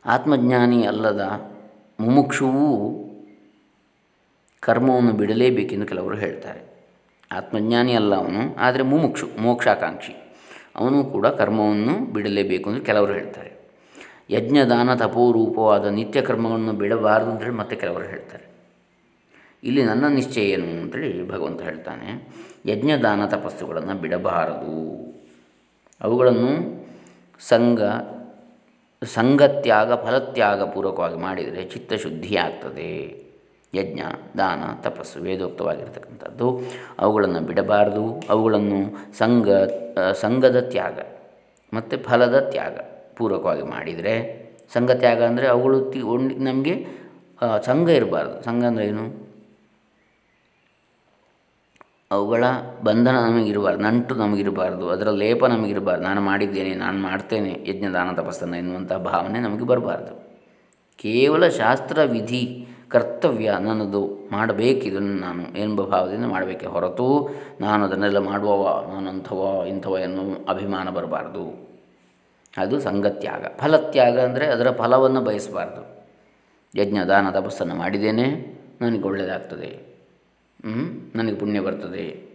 Speaker 1: ಆತ್ಮಜ್ಞಾನಿ ಅಲ್ಲದ ಮುಮುಕ್ಷುವು ಕರ್ಮವನ್ನು ಬಿಡಲೇಬೇಕೆಂದು ಕೆಲವರು ಹೇಳ್ತಾರೆ. ಆತ್ಮಜ್ಞಾನಿ ಅಲ್ಲ ಅವನು, ಆದರೆ ಮುಮುಕ್ಷು, ಮೋಕ್ಷಾಕಾಂಕ್ಷಿ. ಅವನು ಕೂಡ ಕರ್ಮವನ್ನು ಬಿಡಲೇಬೇಕು ಎಂದು ಕೆಲವರು ಹೇಳ್ತಾರೆ. ಯಜ್ಞದಾನ, ತಪೋರೂಪವಾದ ನಿತ್ಯ ಕರ್ಮಗಳನ್ನು ಬಿಡಬಾರದು ಅಂತೇಳಿ ಮತ್ತೆ ಕೆಲವರು ಹೇಳ್ತಾರೆ. ಇಲ್ಲಿ ನನ್ನ ನಿಶ್ಚಯ ಏನು ಅಂತೇಳಿ ಭಗವಂತ ಹೇಳ್ತಾನೆ, ಯಜ್ಞದಾನ ತಪಸ್ಸುಗಳನ್ನು ಬಿಡಬಾರದು. ಅವುಗಳನ್ನು ಸಂಘ, ಸಂಘತ್ಯಾಗ, ಫಲತ್ಯಾಗ ಪೂರ್ವಕವಾಗಿ ಮಾಡಿದರೆ ಚಿತ್ತಶುದ್ಧಿ ಆಗ್ತದೆ. ಯಜ್ಞ, ದಾನ, ತಪಸ್ಸು ವೇದೋಕ್ತವಾಗಿರ್ತಕ್ಕಂಥದ್ದು. ಅವುಗಳನ್ನು ಬಿಡಬಾರದು. ಅವುಗಳನ್ನು ಸಂಘ ಸಂಘದ ತ್ಯಾಗ ಮತ್ತು ಫಲದ ತ್ಯಾಗ ಪೂರ್ವಕವಾಗಿ ಮಾಡಿದರೆ ಸಂಘ ತ್ಯಾಗ ಅಂದರೆ ಅವುಗಳು ತಿ ನಮಗೆ ಸಂಘ ಇರಬಾರ್ದು. ಸಂಘ ಅಂದರೆ ಏನು? ಅವುಗಳ ಬಂಧನ ನಮಗಿರಬಾರ್ದು, ನಂಟು ನಮಗಿರಬಾರ್ದು, ಅದರ ಲೇಪ ನಮಗಿರಬಾರ್ದು. ನಾನು ಮಾಡಿದ್ದೇನೆ, ನಾನು ಮಾಡ್ತೇನೆ, ಯಜ್ಞದಾನ ತಪಸ್ಸನ್ನು ಎನ್ನುವಂಥ ಭಾವನೆ ನಮಗೆ ಬರಬಾರ್ದು. ಕೇವಲ ಶಾಸ್ತ್ರ ವಿಧಿ ಕರ್ತವ್ಯ ನನ್ನದು ಮಾಡಬೇಕಿದನ್ನು ನಾನು ಎಂಬ ಭಾವದಿಂದ ಮಾಡಬೇಕೆ ಹೊರತು ನಾನು ಅದನ್ನೆಲ್ಲ ಮಾಡುವವ, ನಾನಂಥವ, ಇಂಥವ ಎನ್ನುವ ಅಭಿಮಾನ ಬರಬಾರ್ದು. ಅದು ಸಂಗತ್ಯಾಗ ಫಲತ್ಯಾಗ ಅಂದರೆ ಅದರ ಫಲವನ್ನು ಬಯಸಬಾರ್ದು. ಯಜ್ಞ ದಾನ ತಪಸ್ಸನ್ನು ಮಾಡಿದ್ದೇನೆ, ನನಗೆ ಒಳ್ಳೆಯದಾಗ್ತದೆ. ನನಗೆ ಪುಣ್ಯ ಬರ್ತದೆ.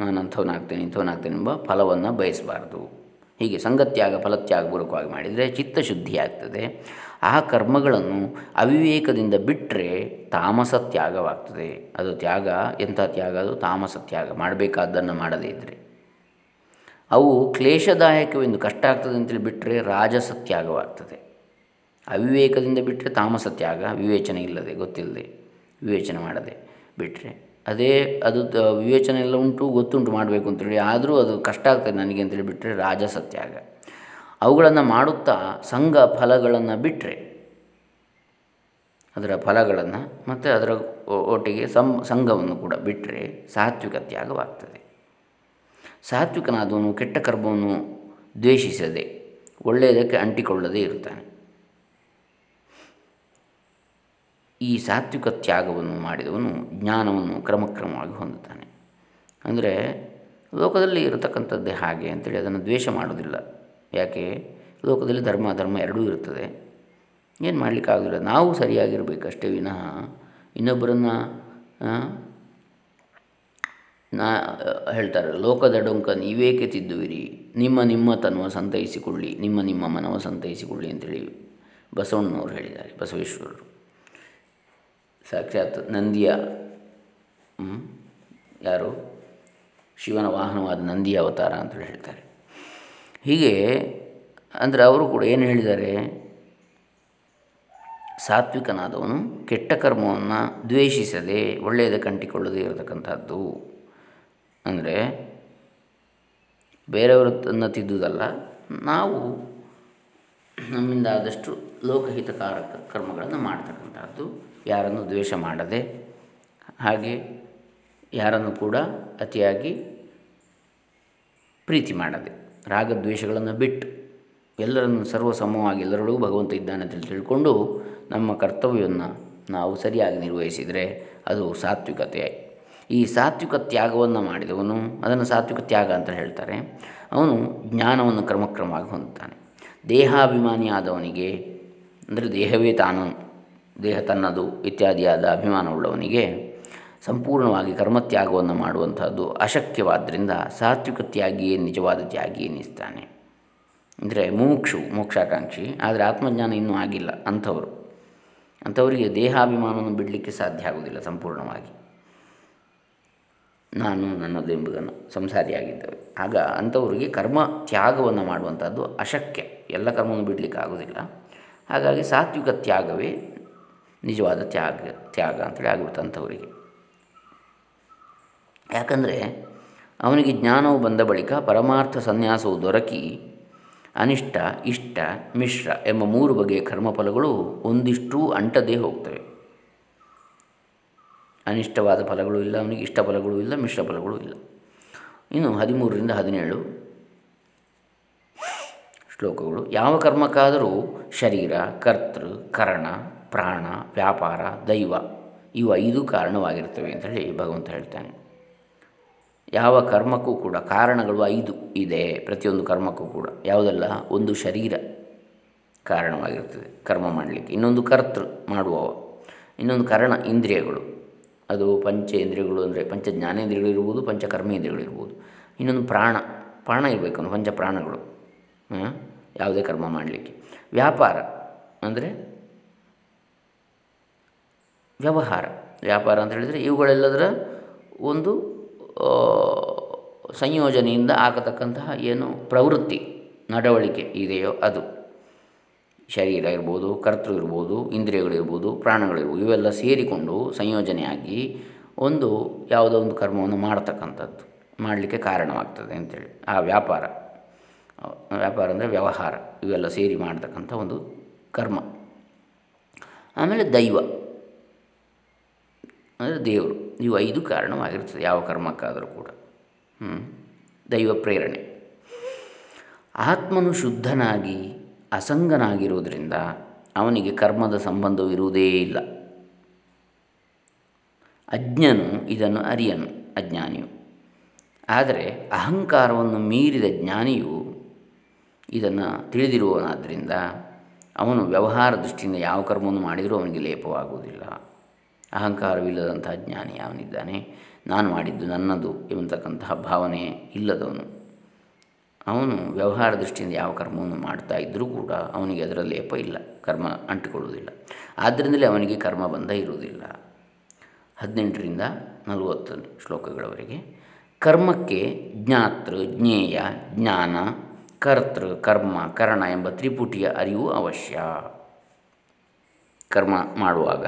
Speaker 1: ನಾನು ಅಂಥವನಾಗ್ತೇನೆ ಇಂಥವನಾಗ್ತೇನೆ ಎಂಬ ಫಲವನ್ನು ಬಯಸಬಾರ್ದು. ಹೀಗೆ ಸಂಗತ್ಯಾಗ ಫಲತ್ಯಾಗ ಪೂರ್ವಕವಾಗಿ ಮಾಡಿದರೆ ಚಿತ್ತಶುದ್ಧಿ ಆಗ್ತದೆ. ಆ ಕರ್ಮಗಳನ್ನು ಅವಿವೇಕದಿಂದ ಬಿಟ್ಟರೆ ತಾಮಸ ತ್ಯಾಗವಾಗ್ತದೆ. ಅದು ತ್ಯಾಗ, ಎಂಥ ತ್ಯಾಗ? ಅದು ತಾಮಸ ತ್ಯಾಗ. ಮಾಡಬೇಕಾದ್ದನ್ನು ಮಾಡದೇ ಇದ್ದರೆ ಅವು ಕ್ಲೇಶದಾಯಕವೆಂದು ಕಷ್ಟ ಆಗ್ತದೆ ಅಂತೇಳಿ ಬಿಟ್ಟರೆ ರಾಜಸ ತ್ಯಾಗವಾಗ್ತದೆ. ಅವಿವೇಕದಿಂದ ಬಿಟ್ಟರೆ ತಾಮಸ ತ್ಯಾಗ, ವಿವೇಚನೆ ಇಲ್ಲದೆ, ಗೊತ್ತಿಲ್ಲದೆ, ವಿವೇಚನೆ ಮಾಡದೆ ಬಿಟ್ಟರೆ ಅದೇ ಅದು ವಿವೇಚನೆ ಎಲ್ಲ ಉಂಟು, ಗೊತ್ತುಂಟು ಮಾಡಬೇಕು ಅಂತೇಳಿ ಆದರೂ ಅದು ಕಷ್ಟ ಆಗ್ತದೆ ನನಗೆ ಅಂತೇಳಿ ಬಿಟ್ಟರೆ ರಾಜಸತ್ಯಾಗ ಅವುಗಳನ್ನು ಮಾಡುತ್ತಾ ಸಂಘ ಫಲಗಳನ್ನು ಬಿಟ್ಟರೆ ಅದರ ಫಲಗಳನ್ನು ಮತ್ತು ಅದರ ಒಟ್ಟಿಗೆ ಸಂ, ಸಂಘವನ್ನು ಕೂಡ ಬಿಟ್ಟರೆ ಸಾತ್ವಿಕ ತ್ಯಾಗವಾಗ್ತದೆ. ಸಾತ್ವಿಕನಾದವನು ಕೆಟ್ಟ ಕರ್ಮವನ್ನು ದ್ವೇಷಿಸದೆ ಒಳ್ಳೆಯದಕ್ಕೆ ಅಂಟಿಕೊಳ್ಳದೇ ಇರ್ತಾನೆ ಈ ಸಾತ್ವಿಕ ತ್ಯಾಗವನ್ನು ಮಾಡಿದವನು ಜ್ಞಾನವನ್ನು ಕ್ರಮಕ್ರಮವಾಗಿ ಹೊಂದುತ್ತಾನೆ. ಅಂದರೆ ಲೋಕದಲ್ಲಿ ಇರತಕ್ಕಂಥದ್ದೇ ಹಾಗೆ ಅಂಥೇಳಿ ಅದನ್ನು ದ್ವೇಷ ಮಾಡೋದಿಲ್ಲ ಯಾಕೆ? ಲೋಕದಲ್ಲಿ ಧರ್ಮ ಧರ್ಮ ಎರಡೂ ಇರ್ತದೆ. ಏನು ಮಾಡಲಿಕ್ಕಾಗಲಿಲ್ಲ ನಾವು ಸರಿಯಾಗಿರಬೇಕಷ್ಟೇ ವಿನಃ ಇನ್ನೊಬ್ಬರನ್ನು ನಾ, ಹೇಳ್ತಾರೆ ಲೋಕದ ಡೊಂಕ ನೀವೇಕೆ ತಿದ್ದುವಿರಿ? ನಿಮ್ಮ ನಿಮ್ಮ ತನ್ವ ಸಂತೈಸಿಕೊಳ್ಳಿ, ನಿಮ್ಮ ನಿಮ್ಮ ಮನವ ಸಂತೈಸಿಕೊಳ್ಳಿ ಅಂತೇಳಿ ಬಸವಣ್ಣನವರು ಹೇಳಿದ್ದಾರೆ, ಬಸವೇಶ್ವರರು. ಸಾಕ್ಷಾತ್ ನಂದಿಯ ಯಾರು? ಶಿವನ ವಾಹನವಾದ ನಂದಿಯ ಅವತಾರ ಅಂತೇಳಿ ಹೇಳ್ತಾರೆ. ಹೀಗೆ, ಅಂದರೆ ಅವರು ಕೂಡ ಏನು ಹೇಳಿದ್ದಾರೆ? ಸಾತ್ವಿಕನಾದವನು ಕೆಟ್ಟ ಕರ್ಮವನ್ನು ದ್ವೇಷಿಸದೆ, ಒಳ್ಳೆಯದ ಕಂಟಿಕೊಳ್ಳದೇ ಇರತಕ್ಕಂಥದ್ದು. ಅಂದರೆ ಬೇರೆಯವರನ್ನು ತಿದ್ದುವುದಲ್ಲ ನಾವು ನಮ್ಮಿಂದ ಆದಷ್ಟು ಲೋಕಹಿತಕಾರಕ ಕರ್ಮಗಳನ್ನು ಮಾಡ್ತಕ್ಕಂಥದ್ದು. ಯಾರನ್ನು ದ್ವೇಷ ಮಾಡದೆ ಹಾಗೆ ಯಾರನ್ನು ಕೂಡ ಅತಿಯಾಗಿ ಪ್ರೀತಿ ಮಾಡದೆ, ರಾಗದ್ವೇಷಗಳನ್ನು ಬಿಟ್ಟು ಎಲ್ಲರನ್ನು ಸರ್ವಸಮವಾಗಿ ಎಲ್ಲರೊಳಗೂ ಭಗವಂತ ಇದ್ದಾನೆ ಅಂತ ತಿಳ್ಕೊಂಡು ನಮ್ಮ ಕರ್ತವ್ಯವನ್ನು ನಾವು ಸರಿಯಾಗಿ ನಿರ್ವಹಿಸಿದರೆ ಅದು ಸಾತ್ವಿಕತೆ ಈ ಸಾತ್ವಿಕ ತ್ಯಾಗವನ್ನು ಮಾಡಿದವನು, ಅದನ್ನು ಸಾತ್ವಿಕ ತ್ಯಾಗ ಅಂತ ಹೇಳ್ತಾರೆ, ಅವನು ಜ್ಞಾನವನ್ನು ಕ್ರಮಕ್ರಮವಾಗಿ ಹೊಂದುತ್ತಾನೆ. ದೇಹಾಭಿಮಾನಿ ಆದವನಿಗೆ ಅಂದರೆ ದೇಹವೇ ತಾನು ದೇಹ ತನ್ನದು ಇತ್ಯಾದಿಯಾದ ಅಭಿಮಾನವುಳ್ಳವನಿಗೆ ಸಂಪೂರ್ಣವಾಗಿ ಕರ್ಮತ್ಯಾಗವನ್ನು ಮಾಡುವಂಥದ್ದು ಅಶಕ್ಯವಾದ್ದರಿಂದ ಸಾತ್ವಿಕ ತ್ಯಾಗಿಯೇ ನಿಜವಾದ ತ್ಯಾಗಿ ಎನಿಸ್ತಾನೆ. ಅಂದರೆ ಮುಮುಕ್ಷು, ಮೋಕ್ಷಾಕಾಂಕ್ಷಿ, ಆದರೆ ಆತ್ಮಜ್ಞಾನ ಇನ್ನೂ ಆಗಿಲ್ಲ, ಅಂಥವರು. ಅಂಥವರಿಗೆ ದೇಹಾಭಿಮಾನವನ್ನು ಬಿಡಲಿಕ್ಕೆ ಸಾಧ್ಯ ಆಗುವುದಿಲ್ಲ ಸಂಪೂರ್ಣವಾಗಿ. ನಾನು ನನ್ನದೆಂಬುದನ್ನು ಸಂಸಾರಿಯಾಗಿದ್ದೇವೆ. ಆಗ ಅಂಥವರಿಗೆ ಕರ್ಮ ತ್ಯಾಗವನ್ನು ಮಾಡುವಂಥದ್ದು ಅಶಕ್ಯ. ಎಲ್ಲ ಕರ್ಮವನ್ನು ಬಿಡಲಿಕ್ಕೆ ಆಗೋದಿಲ್ಲ ಹಾಗಾಗಿ ಸಾತ್ವಿಕ ತ್ಯಾಗವೇ ನಿಜವಾದ ತ್ಯಾಗ ತ್ಯಾಗ ಅಂತೇಳಿ ಆಗಿಬಿಡ್ತು ಅಂಥವರಿಗೆ ಯಾಕಂದರೆ ಅವನಿಗೆ ಜ್ಞಾನವು ಬಂದ ಬಳಿಕ ಪರಮಾರ್ಥ ಸನ್ಯಾಸವು ದೊರಕಿ ಅನಿಷ್ಟ, ಇಷ್ಟ, ಮಿಶ್ರ ಎಂಬ ಮೂರು ಬಗೆಯ ಕರ್ಮಫಲಗಳು ಒಂದಿಷ್ಟೂ ಅಂಟದೇ ಹೋಗ್ತವೆ. ಅನಿಷ್ಟವಾದ ಫಲಗಳು ಇಲ್ಲ, ಅವನಿಗೆ ಇಷ್ಟ ಫಲಗಳು ಇಲ್ಲ, ಮಿಶ್ರ ಫಲಗಳು ಇಲ್ಲ. ಇನ್ನು ಹದಿಮೂರರಿಂದ ಹದಿನೇಳು ಶ್ಲೋಕಗಳು. ಯಾವ ಕರ್ಮಕ್ಕಾದರೂ ಶರೀರ, ಕರ್ತೃ, ಕರ್ಣ ಪ್ರಾಣ, ವ್ಯಾಪಾರ, ದೈವ ಇವು ಐದು ಕಾರಣವಾಗಿರ್ತವೆ ಅಂತೇಳಿ ಭಗವಂತ ಹೇಳ್ತಾನೆ. ಯಾವ ಕರ್ಮಕ್ಕೂ ಕೂಡ ಕಾರಣಗಳು ಐದು ಇದೆ, ಪ್ರತಿಯೊಂದು ಕರ್ಮಕ್ಕೂ ಕೂಡ. ಯಾವುದೆಲ್ಲ? ಒಂದು ಶರೀರ ಕಾರಣವಾಗಿರ್ತದೆ ಕರ್ಮ ಮಾಡಲಿಕ್ಕೆ. ಇನ್ನೊಂದು ಕರ್ತೃ ಮಾಡುವವ. ಇನ್ನೊಂದು ಕರ್ಣ, ಇಂದ್ರಿಯಗಳು. ಅದು ಪಂಚೇಂದ್ರಿಯಗಳು ಅಂದರೆ ಪಂಚ ಜ್ಞಾನೇಂದ್ರಿಯಗಳು ಇರ್ಬೋದು ಪಂಚ ಕರ್ಮೇಂದ್ರಿಯಗಳು ಇರ್ಬೋದು. ಇನ್ನೊಂದು ಪ್ರಾಣ ಪ್ರಾಣ ಇರಬೇಕು ಪಂಚ ಪ್ರಾಣಗಳು ಯಾವುದೇ ಕರ್ಮ ಮಾಡಲಿಕ್ಕೆ. ವ್ಯಾಪಾರ ಅಂದರೆ ವ್ಯವಹಾರ. ವ್ಯಾಪಾರ ಅಂತ ಹೇಳಿದರೆ ಇವುಗಳೆಲ್ಲದರ ಒಂದು ಸಂಯೋಜನೆಯಿಂದ ಆಗತಕ್ಕಂತಹ ಏನು ಪ್ರವೃತ್ತಿ, ನಡವಳಿಕೆ ಇದೆಯೋ ಅದು. ಶರೀರ ಇರ್ಬೋದು, ಕರ್ತೃ ಇರ್ಬೋದು, ಇಂದ್ರಿಯಗಳಿರ್ಬೋದು, ಪ್ರಾಣಗಳಿರ್ಬೋದು, ಇವೆಲ್ಲ ಸೇರಿಕೊಂಡು ಸಂಯೋಜನೆಯಾಗಿ ಒಂದು ಯಾವುದೋ ಒಂದು ಕರ್ಮವನ್ನು ಮಾಡತಕ್ಕಂಥದ್ದು, ಮಾಡಲಿಕ್ಕೆ ಕಾರಣವಾಗ್ತದೆ ಅಂತೇಳಿ. ಆ ವ್ಯಾಪಾರ ವ್ಯಾಪಾರ ಅಂದರೆ ವ್ಯವಹಾರ, ಇವೆಲ್ಲ ಸೇರಿ ಮಾಡತಕ್ಕಂಥ ಒಂದು ಕರ್ಮ. ಆಮೇಲೆ ದೈವ. ಅಂದರೆ ದೇವರು. ಇವು ಐದು ಕಾರಣವಾಗಿರ್ತದೆ, ಯಾವ ಕರ್ಮಕ್ಕಾದರೂ ಕೂಡ. ದೈವ ಪ್ರೇರಣೆ. ಆತ್ಮನು ಶುದ್ಧನಾಗಿ ಅಸಂಗನಾಗಿರುವುದರಿಂದ ಅವನಿಗೆ ಕರ್ಮದ ಸಂಬಂಧವಿರುವುದೇ ಇಲ್ಲ. ಅಜ್ಞನು ಇದನ್ನು ಅರಿಯನು, ಅಜ್ಞಾನಿಯು. ಆದರೆ ಅಹಂಕಾರವನ್ನು ಮೀರಿದ ಜ್ಞಾನಿಯು ಇದನ್ನು ತಿಳಿದಿರುವನಾದ್ದರಿಂದ ಅವನು ವ್ಯವಹಾರ ದೃಷ್ಟಿಯಿಂದ ಯಾವ ಕರ್ಮವನ್ನು ಮಾಡಿದರೂ ಅವನಿಗೆ ಲೇಪವಾಗುವುದಿಲ್ಲ. ಅಹಂಕಾರವಿಲ್ಲದಂತಹ ಜ್ಞಾನಿ ಅವನಿದ್ದಾನೆ ನಾನು ಮಾಡಿದ್ದು ನನ್ನದು ಎಂಬತಕ್ಕಂತಹ ಭಾವನೆ ಇಲ್ಲದವನು. ಅವನು ವ್ಯವಹಾರ ದೃಷ್ಟಿಯಿಂದ ಯಾವ ಕರ್ಮವನ್ನು ಮಾಡ್ತಾ ಇದ್ದರೂ ಕೂಡ ಅವನಿಗೆ ಅದರ ಲೇಪ ಇಲ್ಲ, ಕರ್ಮ ಅಂಟಿಕೊಳ್ಳುವುದಿಲ್ಲ. ಆದ್ದರಿಂದಲೇ ಅವನಿಗೆ ಕರ್ಮ ಬಂಧ ಇರುವುದಿಲ್ಲ. ಹದಿನೆಂಟರಿಂದ ನಲವತ್ತು ಶ್ಲೋಕಗಳವರೆಗೆ, ಕರ್ಮಕ್ಕೆ ಜ್ಞಾತೃ, ಜ್ಞೇಯ, ಜ್ಞಾನ, ಕರ್ತೃ, ಕರ್ಮ, ಕರಣ ಎಂಬ ತ್ರಿಪುಟಿಯ ಅರಿವು ಅವಶ್ಯ. ಕರ್ಮ ಮಾಡುವಾಗ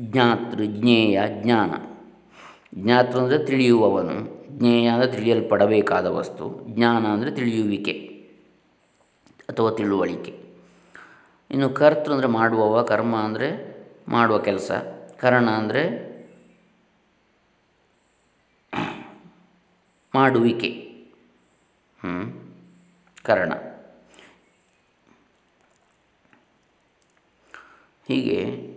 Speaker 1: ಜ್ಞಾತೃ, ಜ್ಞೇಯ, ಜ್ಞಾನ. ಜ್ಞಾತೃ ಅಂದರೆ ತಿಳಿಯುವವನು, ಜ್ಞೇಯ ಅಂದರೆ ತಿಳಿಯಲ್ಪಡಬೇಕಾದ ವಸ್ತು, ಜ್ಞಾನ ಅಂದರೆ ತಿಳಿಯುವಿಕೆ ಅಥವಾ ತಿಳುವಳಿಕೆ. ಇನ್ನು ಕರ್ತೃ ಅಂದರೆ ಮಾಡುವವ, ಕರ್ಮ ಅಂದರೆ ಮಾಡುವ ಕೆಲಸ, ಕರಣ ಅಂದರೆ ಮಾಡುವಿಕೆ. ಕರಣ. ಹೀಗೆ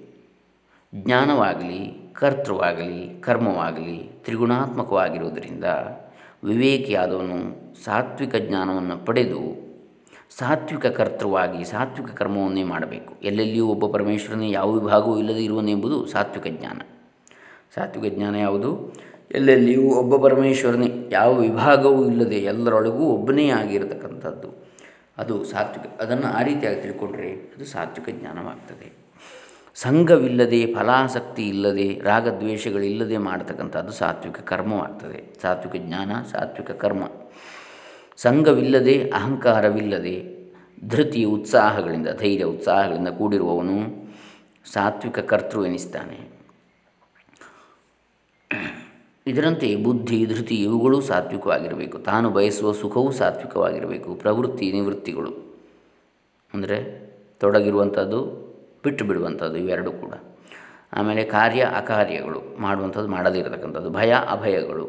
Speaker 1: ಜ್ಞಾನವಾಗಲಿ, ಕರ್ತೃವಾಗಲಿ, ಕರ್ಮವಾಗಲಿ, ತ್ರಿಗುಣಾತ್ಮಕವಾಗಿರುವುದರಿಂದ ವಿವೇಕಿಯಾದವನು ಸಾತ್ವಿಕ ಜ್ಞಾನವನ್ನು ಪಡೆದು ಸಾತ್ವಿಕ ಕರ್ತೃವಾಗಿ ಸಾತ್ವಿಕ ಕರ್ಮವನ್ನೇ ಮಾಡಬೇಕು. ಎಲ್ಲೆಲ್ಲಿಯೂ ಒಬ್ಬ ಪರಮೇಶ್ವರನೇ ಯಾವ ವಿಭಾಗವೂ ಇಲ್ಲದೆ ಇರುವನೆಂಬುದು ಸಾತ್ವಿಕ ಜ್ಞಾನ. ಸಾತ್ವಿಕ ಜ್ಞಾನ ಯಾವುದು? ಎಲ್ಲೆಲ್ಲಿಯೂ ಒಬ್ಬ ಪರಮೇಶ್ವರನೇ ಯಾವ ವಿಭಾಗವೂ ಇಲ್ಲದೆ ಎಲ್ಲರೊಳಗೂ ಒಬ್ಬನೇ ಆಗಿರತಕ್ಕಂಥದ್ದು. ಅದು ಸಾತ್ವಿಕ, ಅದನ್ನು ಆ ರೀತಿಯಾಗಿ ತಿಳ್ಕೊಂಡ್ರೆ ಅದು ಸಾತ್ವಿಕ ಜ್ಞಾನವಾಗ್ತದೆ. ಸಂಘವಿಲ್ಲದೆ, ಫಲಾಸಕ್ತಿ ಇಲ್ಲದೆ, ರಾಗದ್ವೇಷಗಳಿಲ್ಲದೆ ಮಾಡತಕ್ಕಂಥದ್ದು ಸಾತ್ವಿಕ ಕರ್ಮವಾಗ್ತದೆ. ಸಾತ್ವಿಕ ಜ್ಞಾನ, ಸಾತ್ವಿಕ ಕರ್ಮ. ಸಂಘವಿಲ್ಲದೆ, ಅಹಂಕಾರವಿಲ್ಲದೆ ಧೃತಿ ಉತ್ಸಾಹಗಳಿಂದ, ಧೈರ್ಯ ಉತ್ಸಾಹಗಳಿಂದ ಕೂಡಿರುವವನು ಸಾತ್ವಿಕ ಕರ್ತೃ ಎನಿಸ್ತಾನೆ. ಇದರಂತೆ ಬುದ್ಧಿ, ಧೃತಿ ಇವುಗಳು ಸಾತ್ವಿಕವಾಗಿರಬೇಕು. ತಾನು ಬಯಸುವ ಸುಖವೂ ಸಾತ್ವಿಕವಾಗಿರಬೇಕು. ಪ್ರವೃತ್ತಿ, ನಿವೃತ್ತಿಗಳು. ಅಂದರೆ ತೊಡಗಿರುವಂಥದ್ದು ಬಿಟ್ಟು ಬಿಡುವಂಥದ್ದು ಇವೆರಡೂ ಕೂಡ. ಆಮೇಲೆ ಕಾರ್ಯ ಅಕಾರ್ಯಗಳು ಮಾಡುವಂಥದ್ದು ಮಾಡದಿರತಕ್ಕಂಥದ್ದು ಭಯ ಅಭಯಗಳು.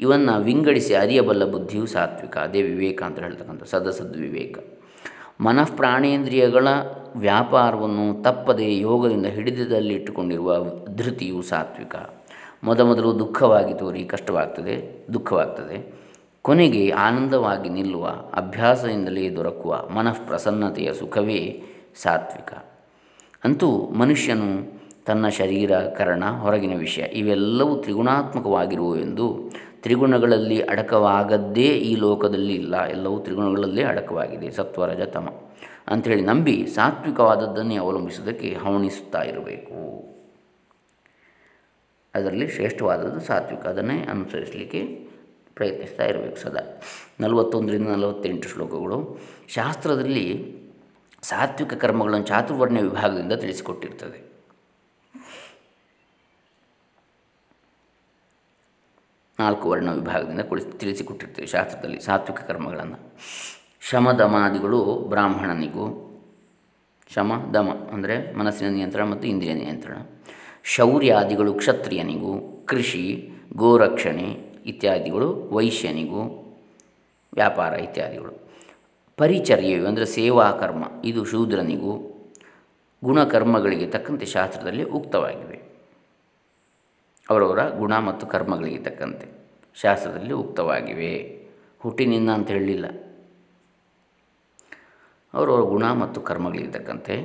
Speaker 1: ಇವನ್ನು ವಿಂಗಡಿಸಿ ಅರಿಯಬಲ್ಲ ಬುದ್ಧಿಯು ಸಾತ್ವಿಕ, ಅದೇ ವಿವೇಕ ಅಂತ ಹೇಳ್ತಕ್ಕಂಥ ಸದಸದ್ವಿವೇಕ ಮನಃ ಪ್ರಾಣೇಂದ್ರಿಯಗಳ ವ್ಯಾಪಾರವನ್ನು ತಪ್ಪದೆ ಯೋಗದಿಂದ ಹಿಡಿತದಲ್ಲಿಟ್ಟುಕೊಂಡಿರುವ ಧೃತಿಯು ಸಾತ್ವಿಕ. ಮೊದಮೊದಲು ದುಃಖವಾಗಿ ತೋರಿ ಕಷ್ಟವಾಗ್ತದೆ, ದುಃಖವಾಗ್ತದೆ. ಕೊನೆಗೆ ಆನಂದವಾಗಿ ನಿಲ್ಲುವ, ಅಭ್ಯಾಸದಿಂದಲೇ ದೊರಕುವ ಮನಃಪ್ರಸನ್ನತೆಯ ಸುಖವೇ ಸಾತ್ವಿಕ. ಅಂತೂ ಮನುಷ್ಯನು ತನ್ನ ಶರೀರ, ಕರಣ, ಹೊರಗಿನ ವಿಷಯ ಇವೆಲ್ಲವೂ ತ್ರಿಗುಣಾತ್ಮಕವಾಗಿರುವೆಂದು ತ್ರಿಗುಣಗಳಲ್ಲಿ ಅಡಕವಾಗದ್ದೇ ಈ ಲೋಕದಲ್ಲಿ ಇಲ್ಲ. ಎಲ್ಲವೂ ತ್ರಿಗುಣಗಳಲ್ಲೇ ಅಡಕವಾಗಿದೆ. ಸತ್ವರಜ ತಮ ಅಂಥೇಳಿ ನಂಬಿ ಸಾತ್ವಿಕವಾದದ್ದನ್ನೇ ಅವಲಂಬಿಸುವುದಕ್ಕೆ ಹವಣಿಸುತ್ತಾ ಇರಬೇಕು. ಅದರಲ್ಲಿ ಶ್ರೇಷ್ಠವಾದದ್ದು ಸಾತ್ವಿಕ. ಅದನ್ನೇ ಅನುಸರಿಸಲಿಕ್ಕೆ ಪ್ರಯತ್ನಿಸ್ತಾ ಇರಬೇಕು ಸದಾ. ನಲವತ್ತೊಂದರಿಂದ ನಲವತ್ತೆಂಟು ಶ್ಲೋಕಗಳು. ಶಾಸ್ತ್ರದಲ್ಲಿ ಸಾತ್ವಿಕ ಕರ್ಮಗಳನ್ನು ಚಾತುರ್ವರ್ಣ್ಯ ವಿಭಾಗದಿಂದ ತಿಳಿಸಿಕೊಟ್ಟಿರ್ತದೆ. ನಾಲ್ಕು ವರ್ಣ ವಿಭಾಗದಿಂದ ಕುಳಿ ತಿಳಿಸಿಕೊಟ್ಟಿರ್ತೇವೆ ಶಾಸ್ತ್ರದಲ್ಲಿ ಸಾತ್ವಿಕ ಕರ್ಮಗಳನ್ನು. ಶಮದಮಾದಿಗಳು ಬ್ರಾಹ್ಮಣನಿಗೂ. ಶಮ, ದಮ ಅಂದರೆ ಮನಸ್ಸಿನ ನಿಯಂತ್ರಣ ಮತ್ತು ಇಂದ್ರಿಯ ನಿಯಂತ್ರಣ. ಶೌರ್ಯಾದಿಗಳು ಕ್ಷತ್ರಿಯನಿಗೂ. ಕೃಷಿ, ಗೋರಕ್ಷಣೆ ಇತ್ಯಾದಿಗಳು ವೈಶ್ಯನಿಗೂ. ವ್ಯಾಪಾರ ಇತ್ಯಾದಿಗಳು. ಪರಿಚರ್ಯೆಯು ಅಂದರೆ ಸೇವಾ ಕರ್ಮ. ಇದು ಶೂದ್ರನಿಗೂ ಗುಣಕರ್ಮಗಳಿಗೆ ತಕ್ಕಂತೆ ಶಾಸ್ತ್ರದಲ್ಲಿ ಉಕ್ತವಾಗಿವೆ ಅವರವರ ಗುಣ ಮತ್ತು ಕರ್ಮಗಳಿಗೆ ತಕ್ಕಂತೆ ಶಾಸ್ತ್ರದಲ್ಲಿ ಉಕ್ತವಾಗಿವೆ. ಹುಟ್ಟಿನಿಂದ ಅಂತ ಹೇಳಲಿಲ್ಲ. ಅವರವರ ಗುಣ ಮತ್ತು ಕರ್ಮಗಳಿಗೆ ತಕ್ಕಂತೆ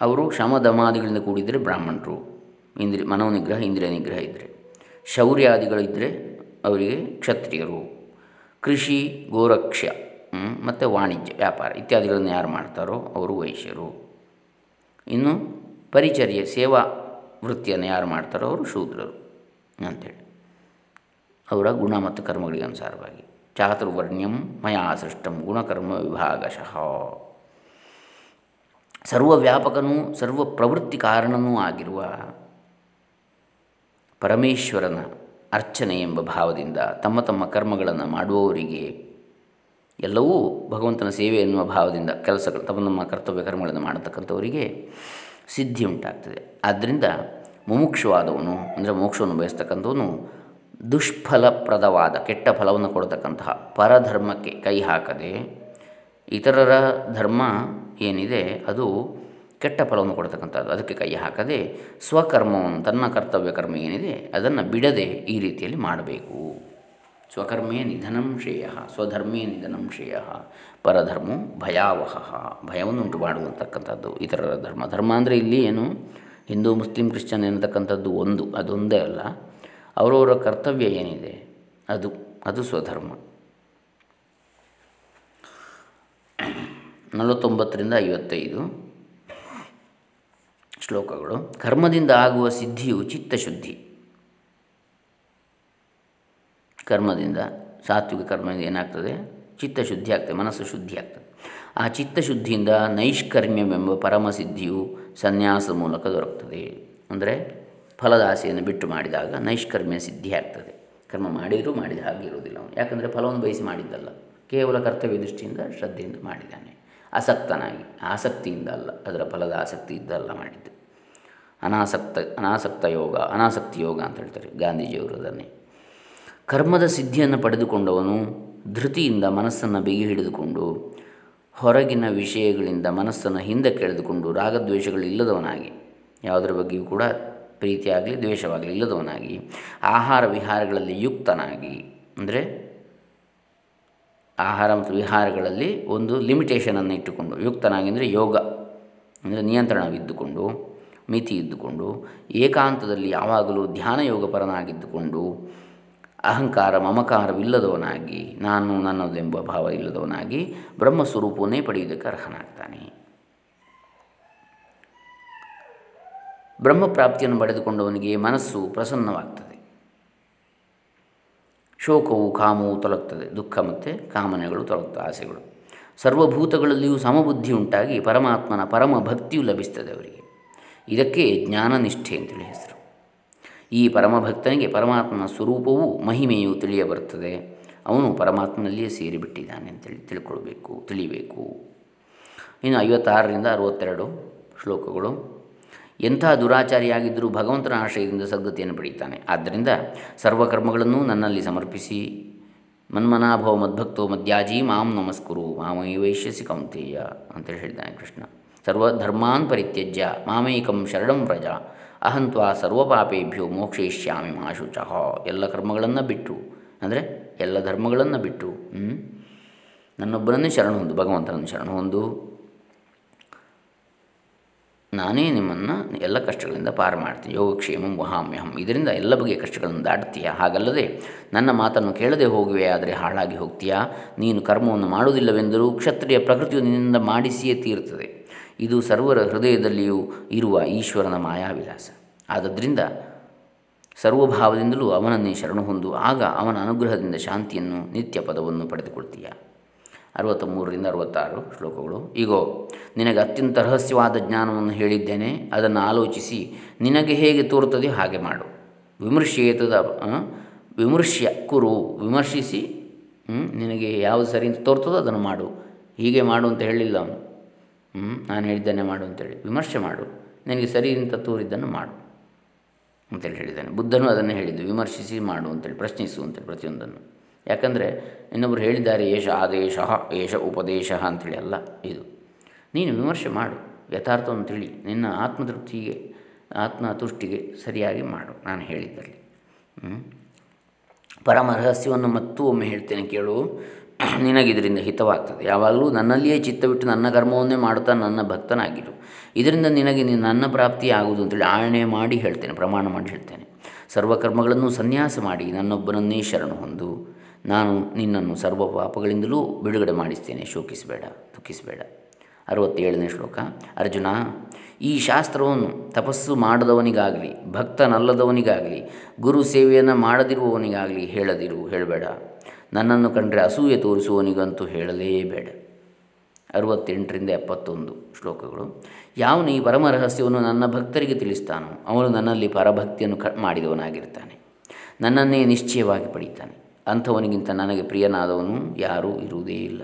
Speaker 1: ಅವರು ಶಮದಮಾದಿಗಳಿಂದ ಕೂಡಿದರೆ ಬ್ರಾಹ್ಮಣರು, ಇಂದ್ರಿ ಮನೋನಿಗ್ರಹ ಇಂದ್ರಿಯ ನಿಗ್ರಹ ಇದ್ದರೆ ಶೌರ್ಯಾದಿಗಳಿದ್ದರೆ ಅವರಿಗೆ ಕ್ಷತ್ರಿಯರು. ಕೃಷಿ ಗೋರಕ್ಷ್ಯ ಮತ್ತು ವಾಣಿಜ್ಯ, ವ್ಯಾಪಾರ ಇತ್ಯಾದಿಗಳನ್ನು ಯಾರು ಮಾಡ್ತಾರೋ ಅವರು ವೈಶ್ಯರು. ಇನ್ನು ಪರಿಚರ್ಯ, ಸೇವಾ ವೃತ್ತಿಯನ್ನು ಯಾರು ಮಾಡ್ತಾರೋ ಅವರು ಶೂದ್ರರು ಅಂಥೇಳಿ ಅವರ ಗುಣ ಮತ್ತು ಕರ್ಮಗಳಿಗೆ ಅನುಸಾರವಾಗಿ. ಚಾತುರ್ವರ್ಣ್ಯಂ ಮಯಾ ಸೃಷ್ಟಂ ಗುಣಕರ್ಮ ವಿಭಾಗಶಃ. ಸರ್ವವ್ಯಾಪಕನೂ ಸರ್ವ ಪ್ರವೃತ್ತಿ ಕಾರಣನೂ ಆಗಿರುವ ಪರಮೇಶ್ವರನ ಅರ್ಚನೆ ಎಂಬ ಭಾವದಿಂದ ತಮ್ಮ ತಮ್ಮ ಕರ್ಮಗಳನ್ನು ಮಾಡುವವರಿಗೆ ಎಲ್ಲವೂ ಭಗವಂತನ ಸೇವೆ ಎನ್ನುವ ಭಾವದಿಂದ ಕೆಲಸಗಳು ತಮ್ಮ ನಮ್ಮ ಕರ್ತವ್ಯ ಕರ್ಮಗಳನ್ನು ಮಾಡತಕ್ಕಂಥವರಿಗೆ ಸಿದ್ಧಿ ಉಂಟಾಗ್ತದೆ. ಆದ್ದರಿಂದ ಮುಮುಕ್ಷವಾದವನು, ಅಂದರೆ ಮೋಕ್ಷವನ್ನು ಬಯಸ್ತಕ್ಕಂಥವನು ದುಷ್ಫಲಪ್ರದವಾದ, ಕೆಟ್ಟ ಫಲವನ್ನು ಕೊಡತಕ್ಕಂತಹ ಪರಧರ್ಮಕ್ಕೆ ಕೈ ಹಾಕದೆ ಇತರರ ಧರ್ಮ ಏನಿದೆ ಅದು ಕೆಟ್ಟ ಫಲವನ್ನು ಕೊಡತಕ್ಕಂಥದ್ದು. ಅದಕ್ಕೆ ಕೈ ಹಾಕದೆ ಸ್ವಕರ್ಮವನ್ನು, ತನ್ನ ಕರ್ತವ್ಯ ಕರ್ಮ ಏನಿದೆ ಅದನ್ನು ಬಿಡದೆ ಈ ರೀತಿಯಲ್ಲಿ ಮಾಡಬೇಕು. ಸ್ವಕರ್ಮೇ ನಿಧನಂ ಶ್ರೇಯ, ಸ್ವಧರ್ಮೇ ನಿಧನಂ ಶ್ರೇಯ, ಪರಧರ್ಮೋ ಭಯಾವಹ, ಭಯವನ್ನು ಉಂಟು ಮಾಡುವಂತಕ್ಕಂಥದ್ದು ಇತರರ ಧರ್ಮ. ಧರ್ಮ ಅಂದರೆ ಇಲ್ಲಿ ಏನು? ಹಿಂದೂ, ಮುಸ್ಲಿಂ, ಕ್ರಿಶ್ಚಿಯನ್ ಎನ್ನತಕ್ಕಂಥದ್ದು ಒಂದು. ಅದೊಂದೇ ಅಲ್ಲ. ಅವರವರ ಕರ್ತವ್ಯ ಏನಿದೆ? ಅದು. ಅದು ಸ್ವಧರ್ಮ. ನಲವತ್ತೊಂಬತ್ತರಿಂದ ಐವತ್ತೈದು ಶ್ಲೋಕಗಳು. ಕರ್ಮದಿಂದ ಆಗುವ ಸಿದ್ಧಿಯು ಚಿತ್ತಶುದ್ಧಿ. ಕರ್ಮದಿಂದ, ಸಾತ್ವಿಕ ಕರ್ಮದಿಂದ ಏನಾಗ್ತದೆ? ಚಿತ್ತಶುದ್ಧಿ ಆಗ್ತದೆ, ಮನಸ್ಸು ಶುದ್ಧಿ ಆಗ್ತದೆ. ಆ ಚಿತ್ತಶುದ್ಧಿಯಿಂದ ನೈಷ್ಕರ್ಮ್ಯವೆಂಬ ಪರಮಸಿದ್ಧಿಯು ಸನ್ಯಾಸದ ಮೂಲಕ ದೊರಕ್ತದೆ. ಅಂದರೆ ಫಲದಾಸೆಯನ್ನು ಬಿಟ್ಟು ಮಾಡಿದಾಗ ನೈಷ್ಕರ್ಮ್ಯ ಸಿದ್ಧಿ ಆಗ್ತದೆ. ಕರ್ಮ ಮಾಡಿದರೂ ಮಾಡಿದ ಹಾಗೆ ಇರುವುದಿಲ್ಲ ಯಾಕಂದರೆ ಫಲವನ್ನು ಬಯಸಿ ಮಾಡಿದ್ದಲ್ಲ. ಕೇವಲ ಕರ್ತವ್ಯ ದೃಷ್ಟಿಯಿಂದ ಶ್ರದ್ಧೆಯಿಂದ ಮಾಡಿದ್ದಾನೆ. ಆಸಕ್ತನಾಗಿ, ಆಸಕ್ತಿಯಿಂದ ಅಲ್ಲ, ಅದರ ಫಲದ ಆಸಕ್ತಿ ಇದ್ದಲ್ಲ ಮಾಡಿದ್ದು. ಅನಾಸಕ್ತ ಅನಾಸಕ್ತ ಯೋಗ, ಅನಾಸಕ್ತಿ ಯೋಗ ಅಂತ ಹೇಳ್ತಾರೆ ಗಾಂಧೀಜಿಯವರು ಅದನ್ನೇ. ಕರ್ಮದ ಸಿದ್ಧಿಯನ್ನು ಪಡೆದುಕೊಂಡವನು ಧೃತಿಯಿಂದ ಮನಸ್ಸನ್ನು ಬಿಗಿ ಹಿಡಿದುಕೊಂಡು ಹೊರಗಿನ ವಿಷಯಗಳಿಂದ ಮನಸ್ಸನ್ನು ಹಿಂದೆ ಕೆಳೆದುಕೊಂಡು ರಾಗದ್ವೇಷಗಳಿಲ್ಲದವನಾಗಿ ಯಾವುದರ ಬಗ್ಗೆಯೂ ಕೂಡ ಪ್ರೀತಿಯಾಗಲಿ ದ್ವೇಷವಾಗಲಿ ಇಲ್ಲದವನಾಗಿ, ಆಹಾರ ವಿಹಾರಗಳಲ್ಲಿ ಯುಕ್ತನಾಗಿ, ಅಂದರೆ ಆಹಾರ ಮತ್ತು ವಿಹಾರಗಳಲ್ಲಿ ಒಂದು ಲಿಮಿಟೇಷನನ್ನು ಇಟ್ಟುಕೊಂಡು, ಯುಕ್ತನಾಗಿ ಅಂದರೆ ಯೋಗ, ಅಂದರೆ ನಿಯಂತ್ರಣವಿದ್ದುಕೊಂಡು ಮಿತಿ ಇದ್ದುಕೊಂಡು ಏಕಾಂತದಲ್ಲಿ ಯಾವಾಗಲೂ ಧ್ಯಾನ ಯೋಗಪರನಾಗಿದ್ದುಕೊಂಡು ಅಹಂಕಾರ, ಮಮಕಾರವಿಲ್ಲದವನಾಗಿ, ನಾನು ನನ್ನದೆಂಬ ಭಾವ ಇಲ್ಲದವನಾಗಿ ಬ್ರಹ್ಮಸ್ವರೂಪವನ್ನೇ ಪಡೆಯುವುದಕ್ಕೆ ಅರ್ಹನಾಗ್ತಾನೆ. ಬ್ರಹ್ಮಪ್ರಾಪ್ತಿಯನ್ನು ಪಡೆದುಕೊಂಡವನಿಗೆ ಮನಸ್ಸು ಪ್ರಸನ್ನವಾಗ್ತದೆ. ಶೋಕವು ಕಾಮವು ತೊಲಗ್ತದೆ, ದುಃಖ ಮತ್ತು ಕಾಮನೆಗಳು ತೊಲಗ್ತವೆ ಆಸೆಗಳು. ಸರ್ವಭೂತಗಳಲ್ಲಿಯೂ ಸಮಬುದ್ಧಿ ಉಂಟಾಗಿ ಪರಮಾತ್ಮನ ಪರಮ ಭಕ್ತಿಯು ಲಭಿಸ್ತದೆ ಅವರಿಗೆ. ಇದಕ್ಕೆ ಜ್ಞಾನನಿಷ್ಠೆ ಅಂತೇಳಿ ಹೆಸರು. ಈ ಪರಮಭಕ್ತನಿಗೆ ಪರಮಾತ್ಮನ ಸ್ವರೂಪವೂ ಮಹಿಮೆಯು ತಿಳಿಯ ಬರ್ತದೆ ಅವನು ಪರಮಾತ್ಮನಲ್ಲಿಯೇ ಸೇರಿಬಿಟ್ಟಿದ್ದಾನೆ ಅಂತೇಳಿ ತಿಳ್ಕೊಳ್ಬೇಕು, ತಿಳಿಬೇಕು. ಇನ್ನು ಐವತ್ತಾರರಿಂದ ಅರುವತ್ತೆರಡು ಶ್ಲೋಕಗಳು. ಎಂಥ ದುರಾಚಾರಿಯಾಗಿದ್ದರೂ ಭಗವಂತನ ಆಶ್ರಯದಿಂದ ಸದ್ಗತಿಯನ್ನು ಪಡೆಯುತ್ತಾನೆ ಆದ್ದರಿಂದ ಸರ್ವಕರ್ಮಗಳನ್ನು ನನ್ನಲ್ಲಿ ಸಮರ್ಪಿಸಿ. ಮನ್ಮನಾಭವ ಮದ್ಭಕ್ತೋ ಮದ್ಯಾಜಿ ಮಾಂ ನಮಸ್ಕುರು. ಮಾಮೈ ವೈಶ್ಯಸಿ ಕೌಂತೇಯ ಅಂತೇಳಿ ಹೇಳಿದ್ದಾನೆ ಕೃಷ್ಣ. ಸರ್ವಧರ್ಮಾನ್ ಪರಿತ್ಯಜ್ಯ. ಮಾಮೈಕಂ ಶರಣಂ ವ್ರಜ ಅಹಂತ್ವಾ ಸರ್ವಪಾಪೇಭ್ಯೋ ಮೋಕ್ಷಯಿಷ್ಯಾಮಿ ಮಾಶುಚಃ. ಎಲ್ಲ ಕರ್ಮಗಳನ್ನು ಬಿಟ್ಟು, ಅಂದರೆ ಎಲ್ಲ ಧರ್ಮಗಳನ್ನು ಬಿಟ್ಟು ನನ್ನೊಬ್ಬನನ್ನೇ ಶರಣ ಹೊಂದು, ಭಗವಂತನನ್ನು ಶರಣ ಹೊಂದು ನಾನೇ ನಿಮ್ಮನ್ನು ಎಲ್ಲ ಕಷ್ಟಗಳಿಂದ ಪಾರು ಮಾಡ್ತೀನಿ. ಯೋಗಕ್ಷೇಮಂ ವಹಾಮ್ಯಹಂ. ಇದರಿಂದ ಎಲ್ಲ ಬಗೆಯ ಕಷ್ಟಗಳನ್ನು ದಾಟ್ತೀಯ ಹಾಗಲ್ಲದೆ ನನ್ನ ಮಾತನ್ನು ಕೇಳದೆ ಹೋಗುವೆ, ಆದರೆ ಹಾಳಾಗಿ ಹೋಗ್ತೀಯಾ? ನೀನು ಕರ್ಮವನ್ನು ಮಾಡುವುದಿಲ್ಲವೆಂದರೂ ಕ್ಷತ್ರಿಯ ಪ್ರಕೃತಿಯು ನಿನ್ನಿಂದ ಮಾಡಿಸಿಯೇ ತೀರುತ್ತದೆ. ಇದು ಸರ್ವರ ಹೃದಯದಲ್ಲಿಯೂ ಇರುವ ಈಶ್ವರನ ಮಾಯಾವಿಲಾಸ. ಆದ್ದರಿಂದ ಸರ್ವಭಾವದಿಂದಲೂ ಅವನನ್ನೇ ಶರಣು ಹೊಂದು ಆಗ ಅವನ ಅನುಗ್ರಹದಿಂದ ಶಾಂತಿಯನ್ನು ನಿತ್ಯ ಪದವನ್ನು ಪಡೆದುಕೊಳ್ತೀಯ? ಅರವತ್ತ ಮೂರರಿಂದ ಅರವತ್ತಾರು ಶ್ಲೋಕಗಳು. ಈಗೋ ನಿನಗೆ ಅತ್ಯಂತ ರಹಸ್ಯವಾದ ಜ್ಞಾನವನ್ನು ಹೇಳಿದ್ದೇನೆ. ಅದನ್ನು ಆಲೋಚಿಸಿ ನಿನಗೆ ಹೇಗೆ ತೋರುತ್ತದೆ ಹಾಗೆ ಮಾಡು. ವಿಮರ್ಶೇತದ ವಿಮರ್ಶ್ಯ, ಕುರು, ವಿಮರ್ಶಿಸಿ ನಿನಗೆ ಯಾವುದು ಸರಿ ಅಂತ ತೋರ್ತದೋ ಅದನ್ನು ಮಾಡು. ಹೀಗೆ ಮಾಡು ಅಂತ ಹೇಳಿಲ್ಲ ಅವನು. ನಾನು ಹೇಳಿದ್ದೇನೆ ಮಾಡು ಅಂತೇಳಿ ವಿಮರ್ಶೆ ಮಾಡು. ನಿನಗೆ ಸರಿ ಅಂತ ತೋರಿದ್ದನ್ನು ಮಾಡು ಅಂತೇಳಿ ಹೇಳಿದ್ದಾನೆ. ಬುದ್ಧನು ಅದನ್ನು ಹೇಳಿದ್ದು. ವಿಮರ್ಶಿಸಿ ಮಾಡು ಅಂತೇಳಿ ಪ್ರಶ್ನಿಸು ಅಂತೇಳಿ ಪ್ರತಿಯೊಂದನ್ನು. ಯಾಕಂದರೆ ಇನ್ನೊಬ್ಬರು ಹೇಳಿದ್ದಾರೆ, ಏಷ ಆದೇಶ, ಏಷ ಉಪದೇಶ ಅಂಥೇಳಿ ಅಲ್ಲ ಇದು. ನೀನು ವಿಮರ್ಶೆ ಮಾಡು, ಯಥಾರ್ಥವನ್ನು ತಿಳಿ, ನಿನ್ನ ಆತ್ಮತೃಪ್ತಿಗೆ, ಆತ್ಮತುಷ್ಟಿಗೆ ಸರಿಯಾಗಿ ಮಾಡು, ನಾನು ಹೇಳಿದ್ದಲ್ಲಿ. ಪರಮ ರಹಸ್ಯವನ್ನು ಮತ್ತೂ ಒಮ್ಮೆ ಹೇಳ್ತೇನೆ ಕೇಳು. ನಿನಗಿದರಿಂದ ಹಿತವಾಗ್ತದೆ. ಯಾವಾಗಲೂ ನನ್ನಲ್ಲಿಯೇ ಚಿತ್ತವಿಟ್ಟು ನನ್ನ ಕರ್ಮವನ್ನೇ ಮಾಡುತ್ತಾ ನನ್ನ ಭಕ್ತನಾಗಿರು. ಇದರಿಂದ ನಿನಗೆ ನನ್ನ ಪ್ರಾಪ್ತಿ ಆಗುವುದು ಅಂತೇಳಿ ಆಣೆ ಮಾಡಿ ಹೇಳ್ತೇನೆ, ಪ್ರಮಾಣ ಮಾಡಿ ಹೇಳ್ತೇನೆ. ಸರ್ವಕರ್ಮಗಳನ್ನು ಸನ್ಯಾಸ ಮಾಡಿ, ನನ್ನೊಬ್ಬನನ್ನೇ ಶರಣು ಹೊಂದು. ನಾನು ನಿನ್ನನ್ನು ಸರ್ವ ಪಾಪಗಳಿಂದಲೂ ಬಿಡುಗಡೆ ಮಾಡಿಸ್ತೇನೆ. ಶೋಕಿಸಬೇಡ, ದುಃಖಿಸಬೇಡ. ಅರವತ್ತೇಳನೇ ಶ್ಲೋಕ. ಅರ್ಜುನ, ಈ ಶಾಸ್ತ್ರವನ್ನು ತಪಸ್ಸು ಮಾಡದವನಿಗಾಗಲಿ, ಭಕ್ತನಲ್ಲದವನಿಗಾಗಲಿ, ಗುರು ಸೇವೆಯನ್ನು ಮಾಡದಿರುವವನಿಗಾಗಲಿ ಹೇಳದಿರು, ಹೇಳಬೇಡ. ನನ್ನನ್ನು ಕಂಡರೆ ಅಸೂಯೆ ತೋರಿಸುವವನಿಗಂತೂ ಹೇಳಲೇಬೇಡ. ಅರವತ್ತೆಂಟರಿಂದ ಎಪ್ಪತ್ತೊಂದು ಶ್ಲೋಕಗಳು. ಯಾವನು ಈ ಪರಮ ರಹಸ್ಯವನ್ನು ನನ್ನ ಭಕ್ತರಿಗೆ ತಿಳಿಸ್ತಾನೋ, ಅವನು ನನ್ನಲ್ಲಿ ಪರಭಕ್ತಿಯನ್ನು ಕ, ಮಾಡಿದವನಾಗಿರ್ತಾನೆ. ನನ್ನನ್ನೇ ನಿಶ್ಚಯವಾಗಿ ಪಡೀತಾನೆ. ಅಂಥವನಿಗಿಂತ ನನಗೆ ಪ್ರಿಯನಾದವನು ಯಾರೂ ಇರುವುದೇ ಇಲ್ಲ.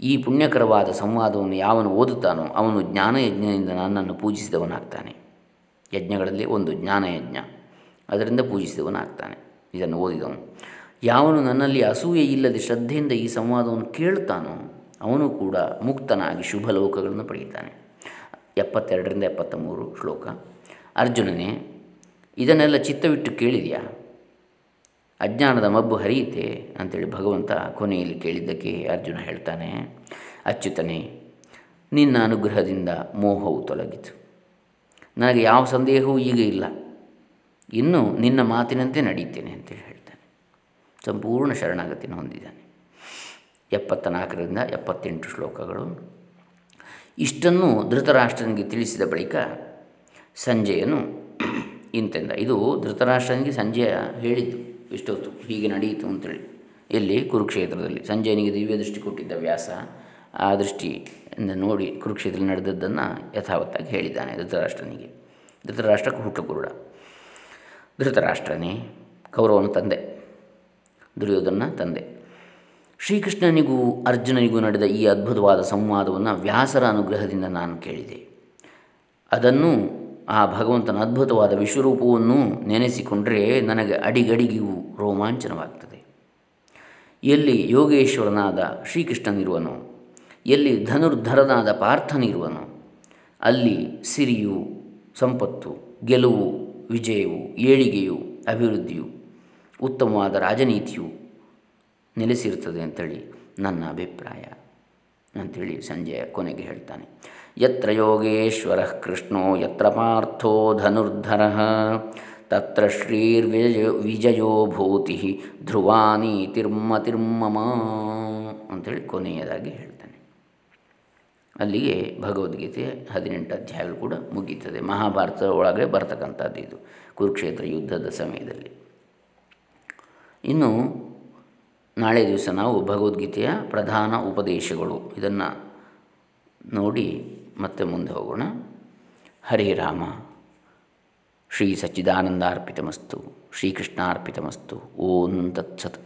Speaker 1: ಈ ಪುಣ್ಯಕರವಾದ ಸಂವಾದವನ್ನು ಯಾವನು ಓದುತ್ತಾನೋ ಅವನು ಜ್ಞಾನಯಜ್ಞದಿಂದ ನನ್ನನ್ನು ಪೂಜಿಸಿದವನಾಗ್ತಾನೆ. ಯಜ್ಞಗಳಲ್ಲಿ ಒಂದು ಜ್ಞಾನಯಜ್ಞ, ಅದರಿಂದ ಪೂಜಿಸಿದವನಾಗ್ತಾನೆ. ಇದನ್ನು ಓದಿದವನು. ಯಾವನು ನನ್ನಲ್ಲಿ ಅಸೂಯೆ ಇಲ್ಲದೆ ಶ್ರದ್ಧೆಯಿಂದ ಈ ಸಂವಾದವನ್ನು ಕೇಳುತ್ತಾನೋ ಅವನು ಕೂಡ ಮುಕ್ತನಾಗಿ ಶುಭ ಲೋಕಗಳನ್ನು ಪಡೆಯುತ್ತಾನೆ. ಎಪ್ಪತ್ತೆರಡರಿಂದ ಎಪ್ಪತ್ತ ಮೂರು ಶ್ಲೋಕ. ಅರ್ಜುನನೇ, ಇದನ್ನೆಲ್ಲ ಚಿತ್ತವಿಟ್ಟು ಕೇಳಿದೆಯಾ? ಅಜ್ಞಾನದ ಮಬ್ಬು ಹರಿಯುತ್ತೆ ಅಂಥೇಳಿ ಭಗವಂತ ಕೊನೆಯಲ್ಲಿ ಕೇಳಿದ್ದಕ್ಕೆ ಅರ್ಜುನ ಹೇಳ್ತಾನೆ, ಅಚ್ಯುತನೇ, ನಿನ್ನ ಅನುಗ್ರಹದಿಂದ ಮೋಹವು ತೊಲಗಿತು. ನನಗೆ ಯಾವ ಸಂದೇಹವೂ ಈಗ ಇಲ್ಲ. ಇನ್ನು ನಿನ್ನ ಮಾತಿನಂತೆ ನಡೀತೇನೆ ಅಂತೇಳಿ ಹೇಳ್ತಾನೆ. ಸಂಪೂರ್ಣ ಶರಣಾಗತಿಯನ್ನು ಹೊಂದಿದ್ದಾನೆ. ಎಪ್ಪತ್ತ ನಾಲ್ಕರಿಂದ ಎಪ್ಪತ್ತೆಂಟು ಶ್ಲೋಕಗಳು. ಇಷ್ಟನ್ನು ಧೃತರಾಷ್ಟ್ರನಿಗೆ ತಿಳಿಸಿದ ಬಳಿಕ ಸಂಜೆಯನ್ನು, ಇಂತೆಂದ, ಇದು ಧೃತರಾಷ್ಟ್ರನಿಗೆ ಸಂಜೆಯ ಹೇಳಿದ್ದು. ಇಷ್ಟೊತ್ತು ಹೀಗೆ ನಡೆಯಿತು ಅಂತೇಳಿ. ಎಲ್ಲಿ ಕುರುಕ್ಷೇತ್ರದಲ್ಲಿ ಸಂಜಯನಿಗೆ ದಿವ್ಯ ದೃಷ್ಟಿ ಕೊಟ್ಟಿದ್ದ ವ್ಯಾಸ ಆ ದೃಷ್ಟಿಯಿಂದ ನೋಡಿ ಕುರುಕ್ಷೇತ್ರದಲ್ಲಿ ನಡೆದದ್ದನ್ನು ಯಥಾವತ್ತಾಗಿ ಹೇಳಿದ್ದಾನೆ ಧೃತರಾಷ್ಟ್ರನಿಗೆ. ಧೃತರಾಷ್ಟ್ರ ಹುಟ್ಟು ಕುರುಡ ಧೃತರಾಷ್ಟ್ರನೇ, ಕೌರವನ ತಂದೆ ದುರ್ಯೋಧನ ತಂದೆ. ಶ್ರೀಕೃಷ್ಣನಿಗೂ ಅರ್ಜುನನಿಗೂ ನಡೆದ ಈ ಅದ್ಭುತವಾದ ಸಂವಾದವನ್ನು ವ್ಯಾಸರ ಅನುಗ್ರಹದಿಂದ ನಾನು ಕೇಳಿದೆ. ಅದನ್ನು ಆ ಭಗವಂತನ ಅದ್ಭುತವಾದ ವಿಶ್ವರೂಪವನ್ನು ನೆನೆಸಿಕೊಂಡರೆ ನನಗೆ ಅಡಿಗಡಿಗೂ ರೋಮಾಂಚನವಾಗ್ತದೆ. ಎಲ್ಲಿ ಯೋಗೇಶ್ವರನಾದ ಶ್ರೀಕೃಷ್ಣನಿರುವನು, ಎಲ್ಲಿ ಧನುರ್ಧರನಾದ ಪಾರ್ಥನಿರುವನು, ಅಲ್ಲಿ ಸಿರಿಯು, ಸಂಪತ್ತು, ಗೆಲುವು, ವಿಜಯವು, ಏಳಿಗೆಯು, ಅಭಿವೃದ್ಧಿಯು, ಉತ್ತಮವಾದ ರಾಜನೀತಿಯು ನೆಲೆಸಿರುತ್ತದೆ ಅಂಥೇಳಿ ನನ್ನ ಅಭಿಪ್ರಾಯ. ಅಂಥೇಳಿ ಸಂಜಯ ಕೊನೆಗೆ ಹೇಳ್ತಾನೆ. ಯತ್ರ ಯೋಗೇಶ್ವರ ಕೃಷ್ಣೋ ಯತ್ರ ಪಾರ್ಥೋ ಧನುರ್ಧರ ತತ್ರ ಶ್ರೀರ್ವಿಜಯ ವಿಜಯೋ ಭೂತಿ ಧ್ರುವಾನಿ ತಿರ್ಮ ತಿರ್ಮಮ ಅಂಥೇಳಿ ಕೊನೆಯದಾಗಿ ಹೇಳ್ತಾನೆ. ಅಲ್ಲಿಗೆ ಭಗವದ್ಗೀತೆ ಹದಿನೆಂಟು ಅಧ್ಯಾಯಗಳು ಕೂಡ ಮುಗೀತದೆ. ಮಹಾಭಾರತ ಒಳಗೆ ಬರ್ತಕ್ಕಂಥದ್ದು ಇದು, ಕುರುಕ್ಷೇತ್ರ ಯುದ್ಧದ ಸಮಯದಲ್ಲಿ. ಇನ್ನು ನಾಳೆ ದಿವಸ ನಾವು ಭಗವದ್ಗೀತೆಯ ಪ್ರಧಾನ ಉಪದೇಶಗಳು ಇದನ್ನು ನೋಡಿ ಮತ್ತೆ ಮುಂದೆ ಹೋಗೋಣ. ಹರೇ ರಾಮ. ಶ್ರೀ ಸಚ್ಚಿದಾನಂದಾರ್ಪಿತಮಸ್ತು ಶ್ರೀಕೃಷ್ಣಾರ್ಪಿತಮಸ್ತು. ಓಂ ತತ್ಸತ್.